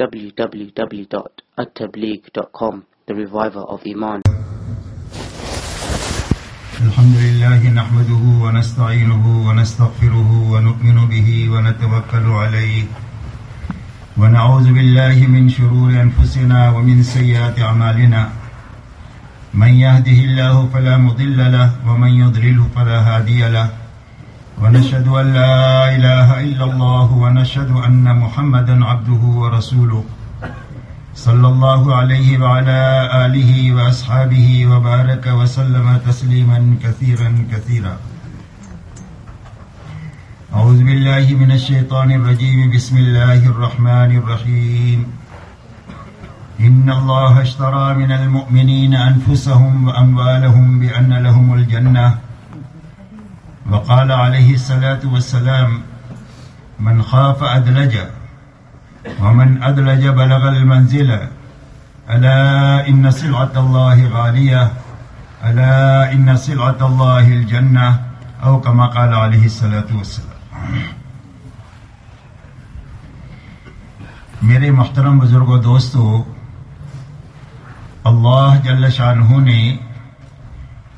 www.attableek.com The Reviver of Iman الحمد لله نحمده ونستعينه ونستغفره ونؤمن به ونتوكل عليه ونعوذ بالله من شرور أنفسنا ومن سيئات أعمالنا من يهده الله فلا مضل له ومن يضلله فلا هادي له ونشهد أن لا إله إلا الله ونشهد أن محمدا عبده ورسوله صلى الله عليه وعلى آله وأصحابه وبارك وسلم تسليما كثيرا كثيرا. أعوذ بالله من الشيطان الرجيم. بسم الله الرحمن الرحيم. إن الله اشترى من المؤمنين أنفسهم وأموالهم بأن لهم الجنة وقال عليه الصلاة والسلام من خاف أدلج ومن أدلج بلغ المنزل ألا إن سلعة الله غالية ألا إن سلعة الله الجنة؟ أو كما قال عليه الصلاة والسلام. میرے محترم بزرگ و دوستو اللہ جل شاہ نے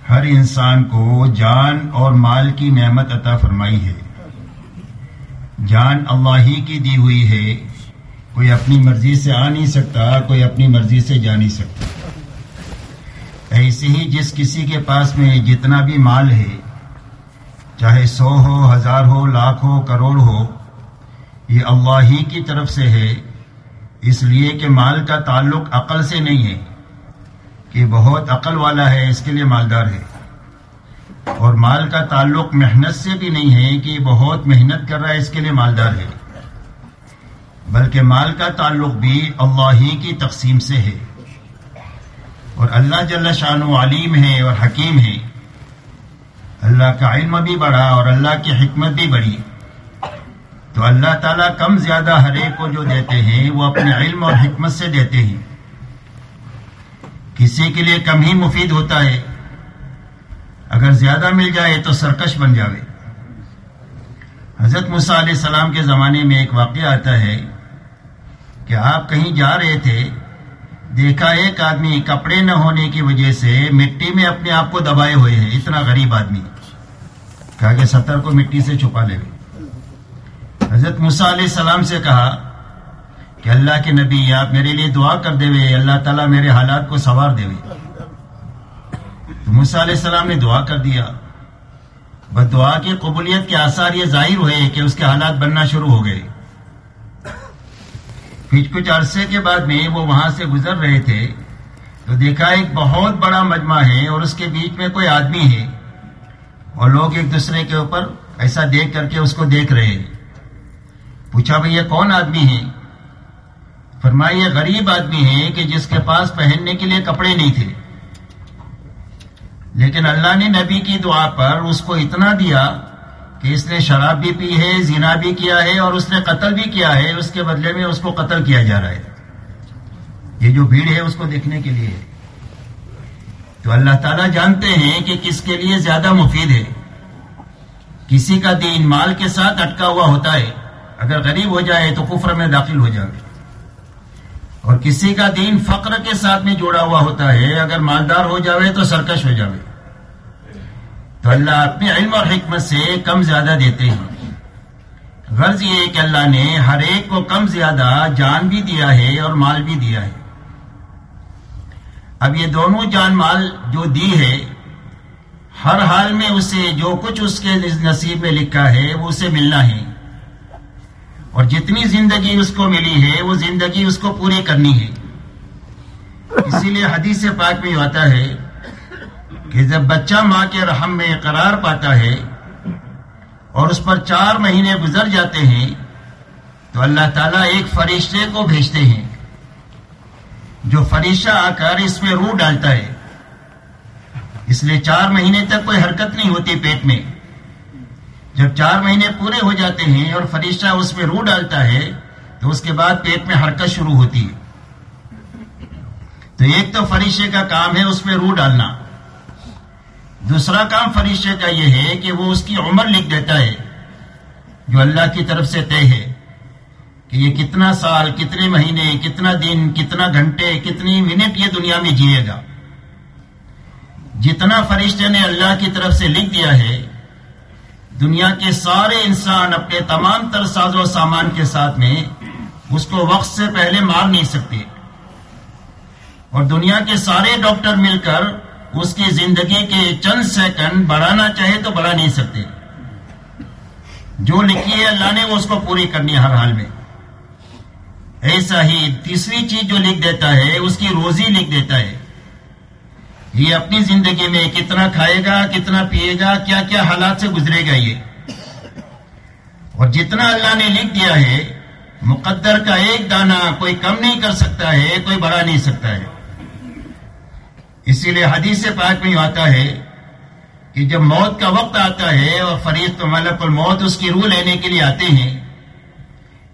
ہر انسان کو جان اور مال کی نعمت عطا فرمائی ہے۔ جان اللہ ہی کی دی ہوئی ہے۔ کوئی اپنی مرضی سے آ نہیں سکتا، کوئی اپنی مرضی سے جا نہیں سکتا۔ ایسے ہی جس کسی کے پاس میں جتنا بھی مال ہے، چاہے سو ہو، ہزار ہو، لاکھ ہو، کروڑ ہو، یہ اللہ ہی کی طرف سے ہے۔ اس لیے کہ مال کا تعلق عقل سے نہیں ہے۔ کہ بہت عقل والا ہے، اس کے لیے مالدار ہے۔ اور مال کا تعلق محنت سے بھی نہیں ہے کہ بہت محنت کر رہا ہے، اس کے لیے مالدار ہے۔ بلکہ مال کا تعلق بھی اللہ ہی کی تقسیم سے ہے۔ اور اللہ جل شان و علیم ہے اور حکیم ہے۔ اللہ کا علم بھی بڑا اور اللہ کی حکمت بھی بڑی۔ تو اللہ تعالیٰ کم زیادہ ہر ایک کو جو دیتے ہیں، وہ اپنے علم اور حکمت سے دیتے ہیں۔ کسی کے لیے کم ہی مفید ہوتا ہے۔ اگر زیادہ مل جائے تو سرکش بن جاوے۔ حضرت مسا علیہ السلام کے زمانے میں ایک واقعہ آتا ہے کہ آپ کہیں جا رہے تھے، دیکھا ایک آدمی کپڑے نہ ہونے کی وجہ سے مٹی میں اپنے آپ کو دبائے ہوئے ہیں، اتنا غریب آدمی۔ کہا کہ ستر کو مٹی سے چھپا لے۔ حضرت مسا علیہ السلام سے کہا کہ اللہ کے نبی، آپ میرے لیے دعا کر دے وے، اللہ تعالیٰ میرے حالات کو سوار دے وے۔ تو مسا علیہ السلام نے دعا کر دیا۔ بس دعا کی قبولیت کے آثار یہ ظاہر ہوئے کہ اس کے حالات بننا شروع ہو گئے۔ پھر کچھ عرصے کے بعد میں وہ وہاں سے گزر رہے تھے۔ تو دیکھا ایک بہت بڑا مجمع ہے اور اس کے بیچ میں کوئی آدمی ہے۔ اور لوگ ایک دوسرے کے اوپر ایسا دیکھ کر کے اس کو دیکھ رہے ہیں۔ پوچھا بھائی یہ کون آدمی ہے؟ فرمایا یہ غریب آدمی ہے کہ جس کے پاس پہننے کے لیے کپڑے نہیں تھے۔ لیکن اللہ نے نبی کی دعا پر اس کو اتنا دیا کہ اس نے شراب بھی پی ہے، زنا بھی کیا ہے اور اس نے قتل بھی کیا ہے، اس کے بدلے میں اس کو قتل کیا جا رہا ہے۔ یہ جو بھیڑ ہے، اس کو دیکھنے کے لیے۔ تو اللہ تعالیٰ جانتے ہیں کہ کس کے لیے زیادہ مفید ہے۔ کسی کا دین مال کے ساتھ اٹکا ہوا ہوتا ہے، اگر غریب ہو جائے تو کفر میں داخل ہو جائے۔ اور کسی کا دین فقر کے ساتھ میں جوڑا ہوا ہوتا ہے، اگر مالدار ہو جاوے تو سرکش ہو جاوے۔ تو اللہ اپنے علم اور حکمت سے کم زیادہ دیتے ہیں۔ غرض یہ کہ اللہ نے ہر ایک کو کم زیادہ جان بھی دیا ہے اور مال بھی دیا ہے۔ اب یہ دونوں جان مال جو دی ہے، ہر حال میں اسے جو کچھ اس کے نصیب میں لکھا ہے، وہ اسے ملنا ہے۔ اور جتنی زندگی اس کو ملی ہے، وہ زندگی اس کو پوری کرنی ہے۔ اسی لیے حدیث پاک میں آتا ہے کہ جب بچہ ماں کے رحم میں قرار پاتا ہے اور اس پر چار مہینے گزر جاتے ہیں، تو اللہ تعالیٰ ایک فرشتے کو بھیجتے ہیں۔ جو فرشتہ آ کر اس میں روح ڈالتا ہے۔ اس لیے چار مہینے تک کوئی حرکت نہیں ہوتی پیٹ میں۔ جب چار مہینے پورے ہو جاتے ہیں اور فرشتہ اس میں روح ڈالتا ہے، تو اس کے بعد پیٹ میں حرکت شروع ہوتی ہے۔ تو ایک تو فرشتے کا کام ہے اس میں روح ڈالنا۔ دوسرا کام فرشتے کا یہ ہے کہ وہ اس کی عمر لکھ دیتا ہے، جو اللہ کی طرف سے طے ہے۔ کہ یہ کتنا سال، کتنے مہینے، کتنا دن، کتنا گھنٹے، کتنی منٹ یہ دنیا میں جیے گا۔ جتنا فرشتے نے اللہ کی طرف سے لکھ دیا ہے دنیا کے سارے انسان اپنے تمام تر ساز و سامان کے ساتھ میں اس کو وقت سے پہلے مار نہیں سکتے۔ اور دنیا کے سارے ڈاکٹر مل کر اس کی زندگی کے چند سیکنڈ بڑھانا چاہے تو بڑھا نہیں سکتے۔ جو لکھی ہے اللہ نے وہ اس کو پوری کرنی ہے ہر حال میں۔ ایسا ہی تیسری چیز جو لکھ دیتا ہے، اس کی روزی لکھ دیتا ہے۔ یہ اپنی زندگی میں کتنا کھائے گا، کتنا پیے گا، کیا کیا حالات سے گزرے گا یہ؟ اور جتنا اللہ نے لکھ دیا ہے، مقدر کا ایک دانہ کوئی کم نہیں کر سکتا ہے، کوئی بڑھا نہیں سکتا ہے۔ اسی لیے حدیث پاک میں آتا ہے کہ جب موت کا وقت آتا ہے اور فریق ملک الموت اس کی روح لینے کے لیے آتے ہیں،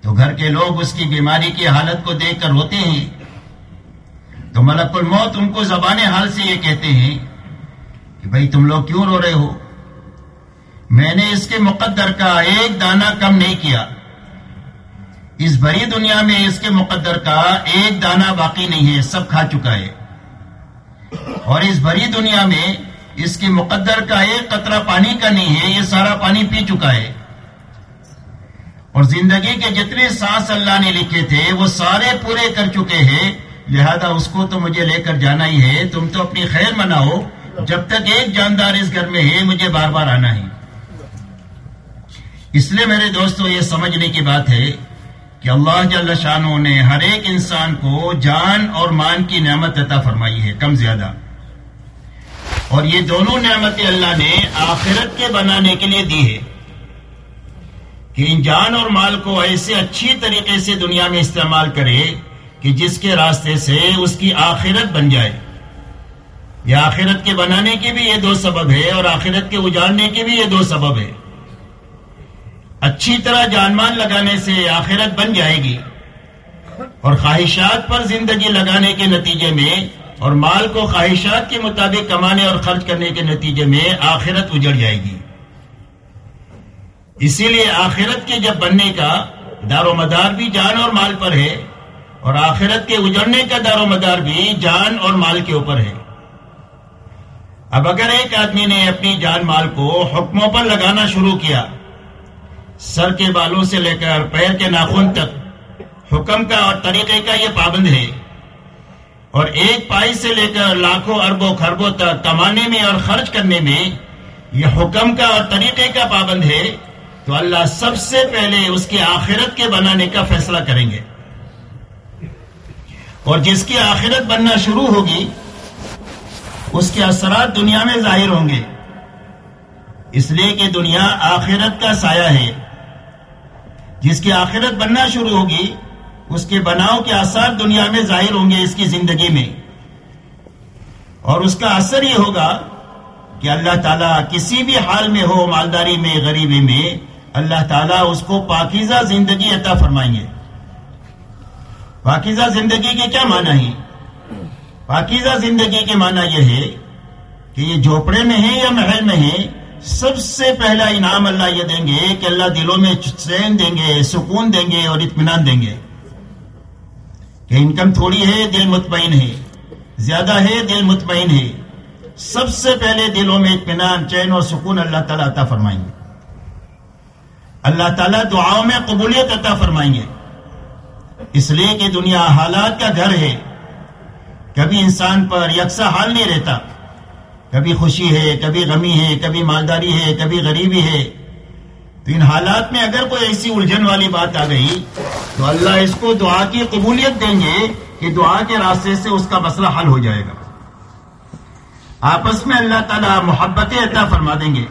تو گھر کے لوگ اس کی بیماری کی حالت کو دیکھ کر روتے ہیں۔ تو ملک الموت ان کو زبان حال سے یہ کہتے ہیں کہ بھائی تم لوگ کیوں رو رہے ہو؟ میں نے اس کے مقدر کا ایک دانہ کم نہیں کیا۔ اس بڑی دنیا میں اس کے مقدر کا ایک دانہ باقی نہیں ہے، سب کھا چکا ہے۔ اور اس بڑی دنیا میں اس کے مقدر کا ایک قطرہ پانی کا نہیں ہے، یہ سارا پانی پی چکا ہے۔ اور زندگی کے جتنے سانس اللہ نے لکھے تھے، وہ سارے پورے کر چکے ہیں۔ لہذا اس کو تو مجھے لے کر جانا ہی ہے۔ تم تو اپنی خیر مناؤ۔ جب تک ایک جاندار اس گھر میں ہے، مجھے بار بار آنا ہے۔ اس لیے میرے دوستو، یہ سمجھنے کی بات ہے کہ اللہ جل شانوں نے ہر ایک انسان کو جان اور مان کی نعمت عطا فرمائی ہے، کم زیادہ۔ اور یہ دونوں نعمتیں اللہ نے آخرت کے بنانے کے لیے دی ہے کہ ان جان اور مال کو ایسے اچھی طریقے سے دنیا میں استعمال کرے کہ جس کے راستے سے اس کی آخرت بن جائے۔ یہ آخرت کے بنانے کے بھی یہ دو سبب ہے اور آخرت کے اجاڑنے کے بھی یہ دو سبب ہے۔ اچھی طرح جان مان لگانے سے آخرت بن جائے گی اور خواہشات پر زندگی لگانے کے نتیجے میں اور مال کو خواہشات کے مطابق کمانے اور خرچ کرنے کے نتیجے میں آخرت اجڑ جائے گی۔ اسی لیے آخرت کے جب بننے کا دار و مدار بھی جان اور مال پر ہے اور آخرت کے اجڑنے کا دار و مدار بھی جان اور مال کے اوپر ہے۔ اب اگر ایک آدمی نے اپنی جان مال کو حکموں پر لگانا شروع کیا، سر کے بالوں سے لے کر پیر کے ناخن تک، حکم کا اور طریقے کا یہ پابند ہے۔ اور ایک پائی سے لے کر لاکھوں اربوں خربوں تک کمانے میں اور خرچ کرنے میں یہ حکم کا اور طریقے کا پابند ہے، تو اللہ سب سے پہلے اس کی آخرت کے بنانے کا فیصلہ کریں گے۔ اور جس کی آخرت بننا شروع ہوگی، اس کے اثرات دنیا میں ظاہر ہوں گے۔ اس لیے کہ دنیا آخرت کا سایہ ہے۔ جس کی آخرت بننا شروع ہوگی، اس کے بناؤ کے اثر دنیا میں ظاہر ہوں گے اس کی زندگی میں۔ اور اس کا اثر یہ ہوگا کہ اللہ تعالیٰ کسی بھی حال میں ہو، مالداری میں، غریبی میں، اللہ تعالیٰ اس کو پاکیزہ زندگی عطا فرمائیں گے۔ پاکیزہ زندگی کے کیا معنی ہے پاکیزہ زندگی کے معنی یہ ہے کہ یہ جھوپڑے میں ہے یا محل میں ہے سب سے پہلا انعام اللہ یہ دیں گے کہ اللہ دلوں میں چین دیں گے، سکون دیں گے اور اطمینان دیں گے۔ کہ انکم تھوڑی ہے، دل مطمئن ہے۔ زیادہ ہے، دل مطمئن ہے۔ سب سے پہلے دلوں میں اطمینان، چین اور سکون اللہ تعالیٰ عطا فرمائیں گے۔ اللہ تعالیٰ دعاؤں میں قبولیت عطا فرمائیں گے۔ اس لیے کہ دنیا حالات کا گھر ہے۔ کبھی انسان پر یکساں حال نہیں رہتا۔ کبھی خوشی ہے، کبھی غمی ہے، کبھی مالداری ہے، کبھی غریبی ہے۔ تو ان حالات میں اگر کوئی ایسی الجھن والی بات آ گئی، تو اللہ اس کو دعا کی قبولیت دیں گے کہ دعا کے راستے سے اس کا مسئلہ حل ہو جائے گا۔ آپس میں اللہ تعالیٰ محبت عطا فرما دیں گے۔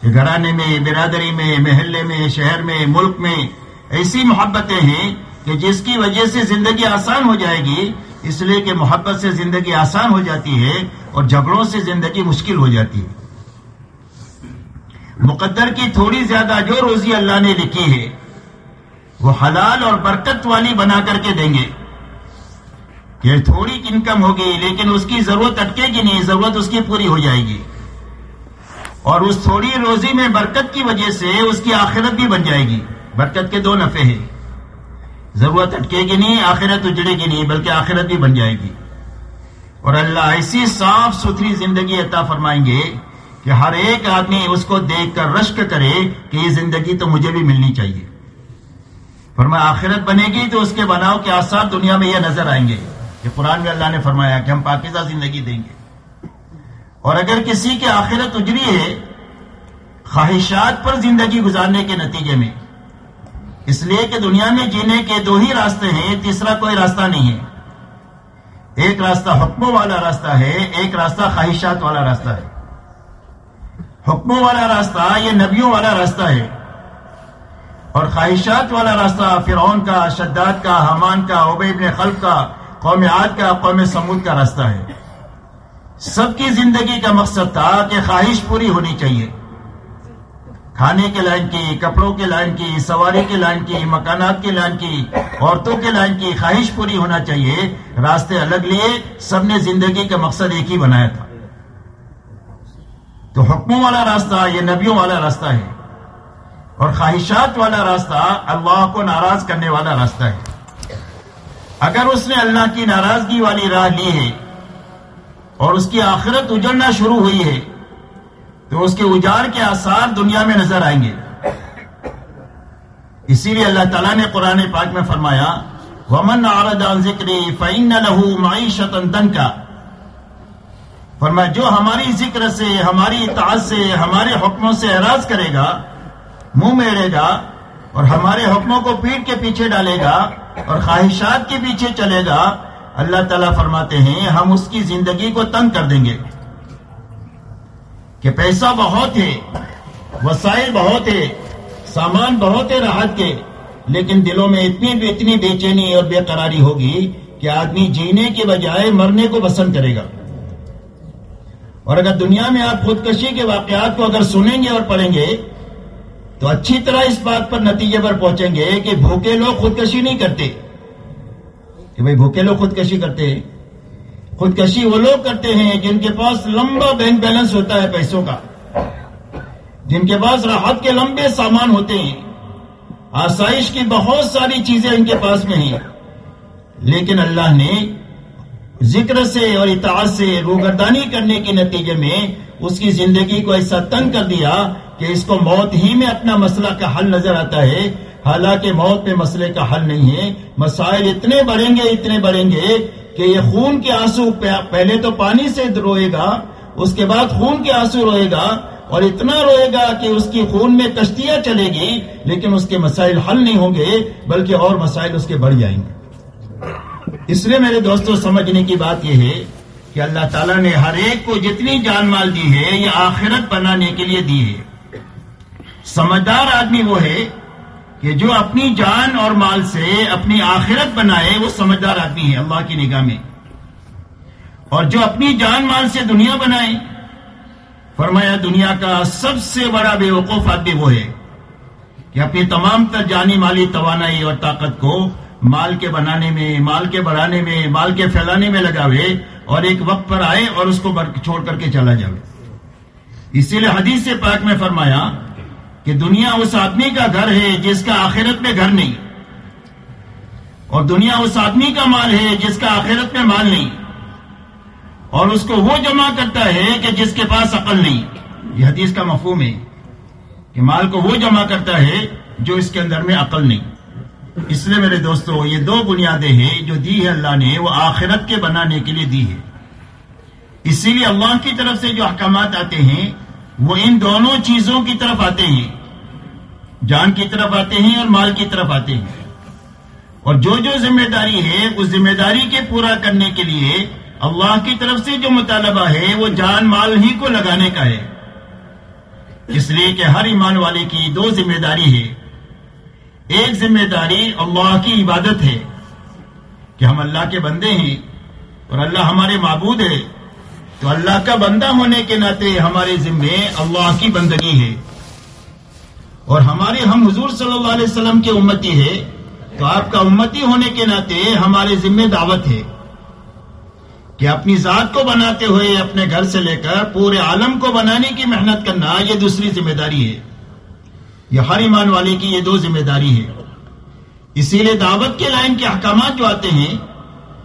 کہ گھرانے میں، برادری میں، محلے میں، شہر میں، ملک میں ایسی محبتیں ہیں کہ جس کی وجہ سے زندگی آسان ہو جائے گی، اس لیے کہ محبت سے زندگی آسان ہو جاتی ہے اور جھگڑوں سے زندگی مشکل ہو جاتی ہے۔ مقدر کی تھوڑی زیادہ جو روزی اللہ نے لکھی ہے، وہ حلال اور برکت والی بنا کر کے دیں گے۔ کہ تھوڑی انکم ہوگی، لیکن اس کی ضرورت اٹکے گی نہیں، ضرورت اس کی پوری ہو جائے گی۔ اور اس تھوڑی روزی میں برکت کی وجہ سے اس کی آخرت بھی بن جائے گی۔ برکت کے دو نفے ہیں۔ ضرورت اٹکے گی نہیں، آخرت اجڑے گی نہیں، بلکہ آخرت بھی بن جائے گی۔ اور اللہ ایسی صاف ستھری زندگی عطا فرمائیں گے کہ ہر ایک آدمی اس کو دیکھ کر رشک کرے کہ یہ زندگی تو مجھے بھی ملنی چاہیے۔ فرمایا، آخرت بنے گی تو اس کے بناؤ کے آسار دنیا میں یہ نظر آئیں گے کہ قرآن میں اللہ نے فرمایا کہ ہم پاکیزہ زندگی دیں گے۔ اور اگر کسی کی آخرت اجری ہے، خواہشات پر زندگی گزارنے کے نتیجے میں اس لیے کہ دنیا میں جینے کے دو ہی راستے ہیں تیسرا کوئی راستہ نہیں ہے۔ ایک راستہ حکموں والا راستہ ہے، ایک راستہ خواہشات والا راستہ ہے۔ حکموں والا راستہ یہ نبیوں والا راستہ ہے۔ اور خواہشات والا راستہ فرعون کا، شداد کا حمان کا عبی ابن خلف کا، قوم عاد کا، قوم سمود کا راستہ ہے۔ سب کی زندگی کا مقصد تھا کہ خواہش پوری ہونی چاہیے۔ کھانے کے لائن کی، کپڑوں کے لائن کی، سواری کے لائن کی، مکانات کے لائن کی، عورتوں کے لائن کی خواہش پوری ہونا چاہیے۔ راستے الگ لیے، سب نے زندگی کا مقصد ایک ہی بنایا تھا۔ تو حکموں والا راستہ یہ نبیوں والا راستہ ہے۔ اور خواہشات والا راستہ اللہ کو ناراض کرنے والا راستہ ہے۔ اگر اس نے اللہ کی ناراضگی والی راہ لی ہے اور اس کی آخرت اجڑنا شروع ہوئی ہے تو اس کے اجار کے آثار دنیا میں نظر آئیں گے۔ اسی لیے اللہ تعالیٰ نے قرآن پاک میں فرمایا، ومن عن ذکری فعین لہو معیشت کا فرمایا، جو ہماری ذکر سے، ہماری اطاعت سے، ہمارے حکموں سے اعراض کرے گا، منہ میرے گا، اور ہمارے حکموں کو پیٹ کے پیچھے ڈالے گا، اور خواہشات کے پیچھے چلے گا، اللہ تعالیٰ فرماتے ہیں، ہم اس کی زندگی کو تنگ کر دیں گے۔ کہ پیسہ بہت ہے، وسائل بہت ہے، سامان بہت ہے راحت کے، لیکن دلوں میں اتنی اتنی بے چینی اور بے قراری ہوگی کہ آدمی جینے کے بجائے مرنے کو پسند کرے گا۔ اور اگر دنیا میں آپ خودکشی کے واقعات کو اگر سنیں گے اور پڑھیں گے، تو اچھی طرح اس بات پر نتیجے پر پہنچیں گے کہ بھوکے لوگ خودکشی نہیں کرتے۔ کہ بھائی بھوکے لوگ خودکشی کرتے ہیں؟ خودکشی وہ لوگ کرتے ہیں جن کے پاس لمبا بینک بیلنس ہوتا ہے پیسوں کا۔ جن کے پاس راحت کے لمبے سامان ہوتے ہیں۔ آسائش کی بہت ساری چیزیں ان کے پاس میں ہیں۔ لیکن اللہ نے ذکر سے اور اطاعت سے روگردانی کرنے کے نتیجے میں اس کی زندگی کو ایسا تنگ کر دیا کہ اس کو موت ہی میں اپنا مسئلہ کا حل نظر آتا ہے۔ حالانکہ موت پہ مسئلے کا حل نہیں ہے۔ مسائل اتنے بڑھیں گے، اتنے بڑھیں گے کہ یہ خون کے آنسو پہلے تو پانی سے روئے گا، اس کے بعد خون کے آنسو روئے گا اور اتنا روئے گا کہ اس کی خون میں کشتیاں چلے گی، لیکن اس کے مسائل حل نہیں ہوں گے، بلکہ اور مسائل اس کے بڑھ جائیں گے۔ اس لیے میرے دوستوں سمجھنے کی بات یہ ہے کہ اللہ تعالیٰ نے ہر ایک کو جتنی جان مال دی ہے، یہ آخرت بنانے کے لیے دی ہے۔ سمجھدار آدمی وہ ہے کہ جو اپنی جان اور مال سے اپنی آخرت بنائے، وہ سمجھدار آدمی ہے، اللہ کی نگاہ میں۔ اور جو اپنی جان مال سے دنیا بنائے، فرمایا دنیا کا سب سے بڑا بے وقوف آدمی وہ ہے کہ اپنی تمام تر جانی مالی توانائی اور طاقت کو مال کے بنانے میں، مال کے بڑھانے میں، مال کے پھیلانے میں لگاوے اور ایک وقت پر آئے اور اس کو چھوڑ کر کے چلا جائے۔ اسی لیے حدیث سے پاک میں فرمایا کہ دنیا اس آدمی کا گھر ہے جس کا آخرت میں گھر نہیں، اور دنیا اس آدمی کا مال ہے جس کا آخرت میں مال نہیں۔ اور اس کو وہ جمع کرتا ہے کہ جس کے پاس عقل نہیں۔ یہ حدیث کا مفہوم ہے کہ مال کو وہ جمع کرتا ہے جو اس کے اندر میں عقل نہیں۔ اس لیے میرے دوستو، یہ دو بنیادیں ہیں جو دی ہے اللہ نے، وہ آخرت کے بنانے کے لیے دی ہے اسی لیے اللہ کی طرف سے جو احکامات آتے ہیں وہ ان دونوں چیزوں کی طرف آتے ہیں۔ جان کی طرف آتے ہیں اور مال کی طرف آتے ہیں۔ اور جو جو ذمہ داری ہے، اس ذمہ داری کے پورا کرنے کے لیے اللہ کی طرف سے جو مطالبہ ہے، وہ جان مال ہی کو لگانے کا ہے۔ اس لیے کہ ہر ایمان والے کی دو ذمہ داری ہے۔ ایک ذمہ داری اللہ کی عبادت ہے کہ ہم اللہ کے بندے ہیں اور اللہ ہمارے معبود ہے۔ تو اللہ کا بندہ ہونے کے ناطے ہمارے ذمے اللہ کی بندگی ہے۔ اور ہمارے ہم حضور صلی اللہ علیہ وسلم کے امتی ہے، تو آپ کا امتی ہونے کے ناطے ہمارے ذمے دعوت ہے۔ کہ اپنی ذات کو بناتے ہوئے، اپنے گھر سے لے کر پورے عالم کو بنانے کی محنت کرنا، یہ دوسری ذمہ داری ہے۔ یہ ہر ایمان والے کی یہ دو ذمہ داری ہے۔ اسی لیے دعوت کے لائن کے احکامات جو آتے ہیں،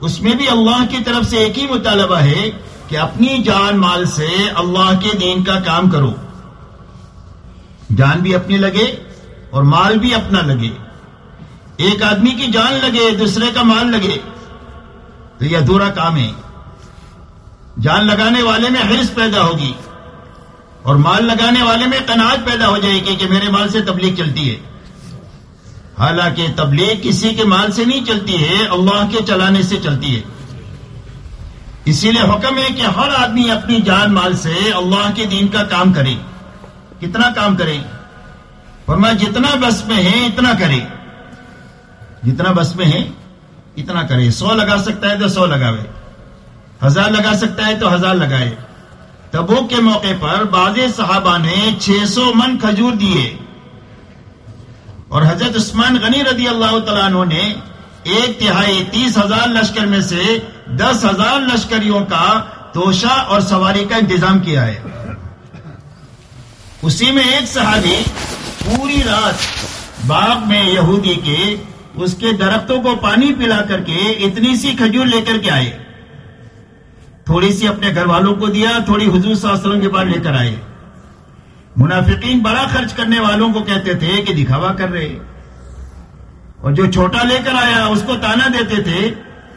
اس میں بھی اللہ کی طرف سے ایک ہی مطالبہ ہے کہ اپنی جان مال سے اللہ کے دین کا کام کرو۔ جان بھی اپنی لگے اور مال بھی اپنا لگے۔ ایک آدمی کی جان لگے، دوسرے کا مال لگے۔ تو یہ ادھورا کام ہے۔ جان لگانے والے میں حرص پیدا ہوگی اور مال لگانے والے میں تناج پیدا ہو جائے گی کہ میرے مال سے تبلیغ چلتی ہے۔ حالانکہ تبلیغ کسی کے مال سے نہیں چلتی ہے، اللہ کے چلانے سے چلتی ہے۔ اسی لیے حکم ہے کہ ہر آدمی اپنی جان مال سے اللہ کے دین کا کام کرے۔ کتنا کام کرے؟ فرمایا، جتنا بس میں ہے اتنا کرے۔ جتنا بس میں ہے اتنا کرے۔ سو لگا سکتا ہے تو سو لگاوے۔ ہزار لگا سکتا ہے تو ہزار لگائے۔ تبو کے موقع پر بعض صحابہ نے چھ سو من کھجور دیے۔ اور حضرت عثمان غنی رضی اللہ تعالیٰ عنہ نے ایک تہائی تیس ہزار لشکر میں سے دس ہزار لشکریوں کا توشا اور سواری کا انتظام کیا ہے۔ اسی میں ایک صحابی پوری رات باغ میں یہودی کے اس کے درختوں کو پانی پلا کر کے اتنی سی کھجور لے کر کے آئے۔ تھوڑی سی اپنے گھر والوں کو دیا، تھوڑی حضور صلی اللہ علیہ وسلم کے بعد لے کر آئے۔ منافقین بڑا خرچ کرنے والوں کو کہتے تھے کہ دکھاوا کر رہے۔ اور جو چھوٹا لے کر آیا، اس کو تانا دیتے تھے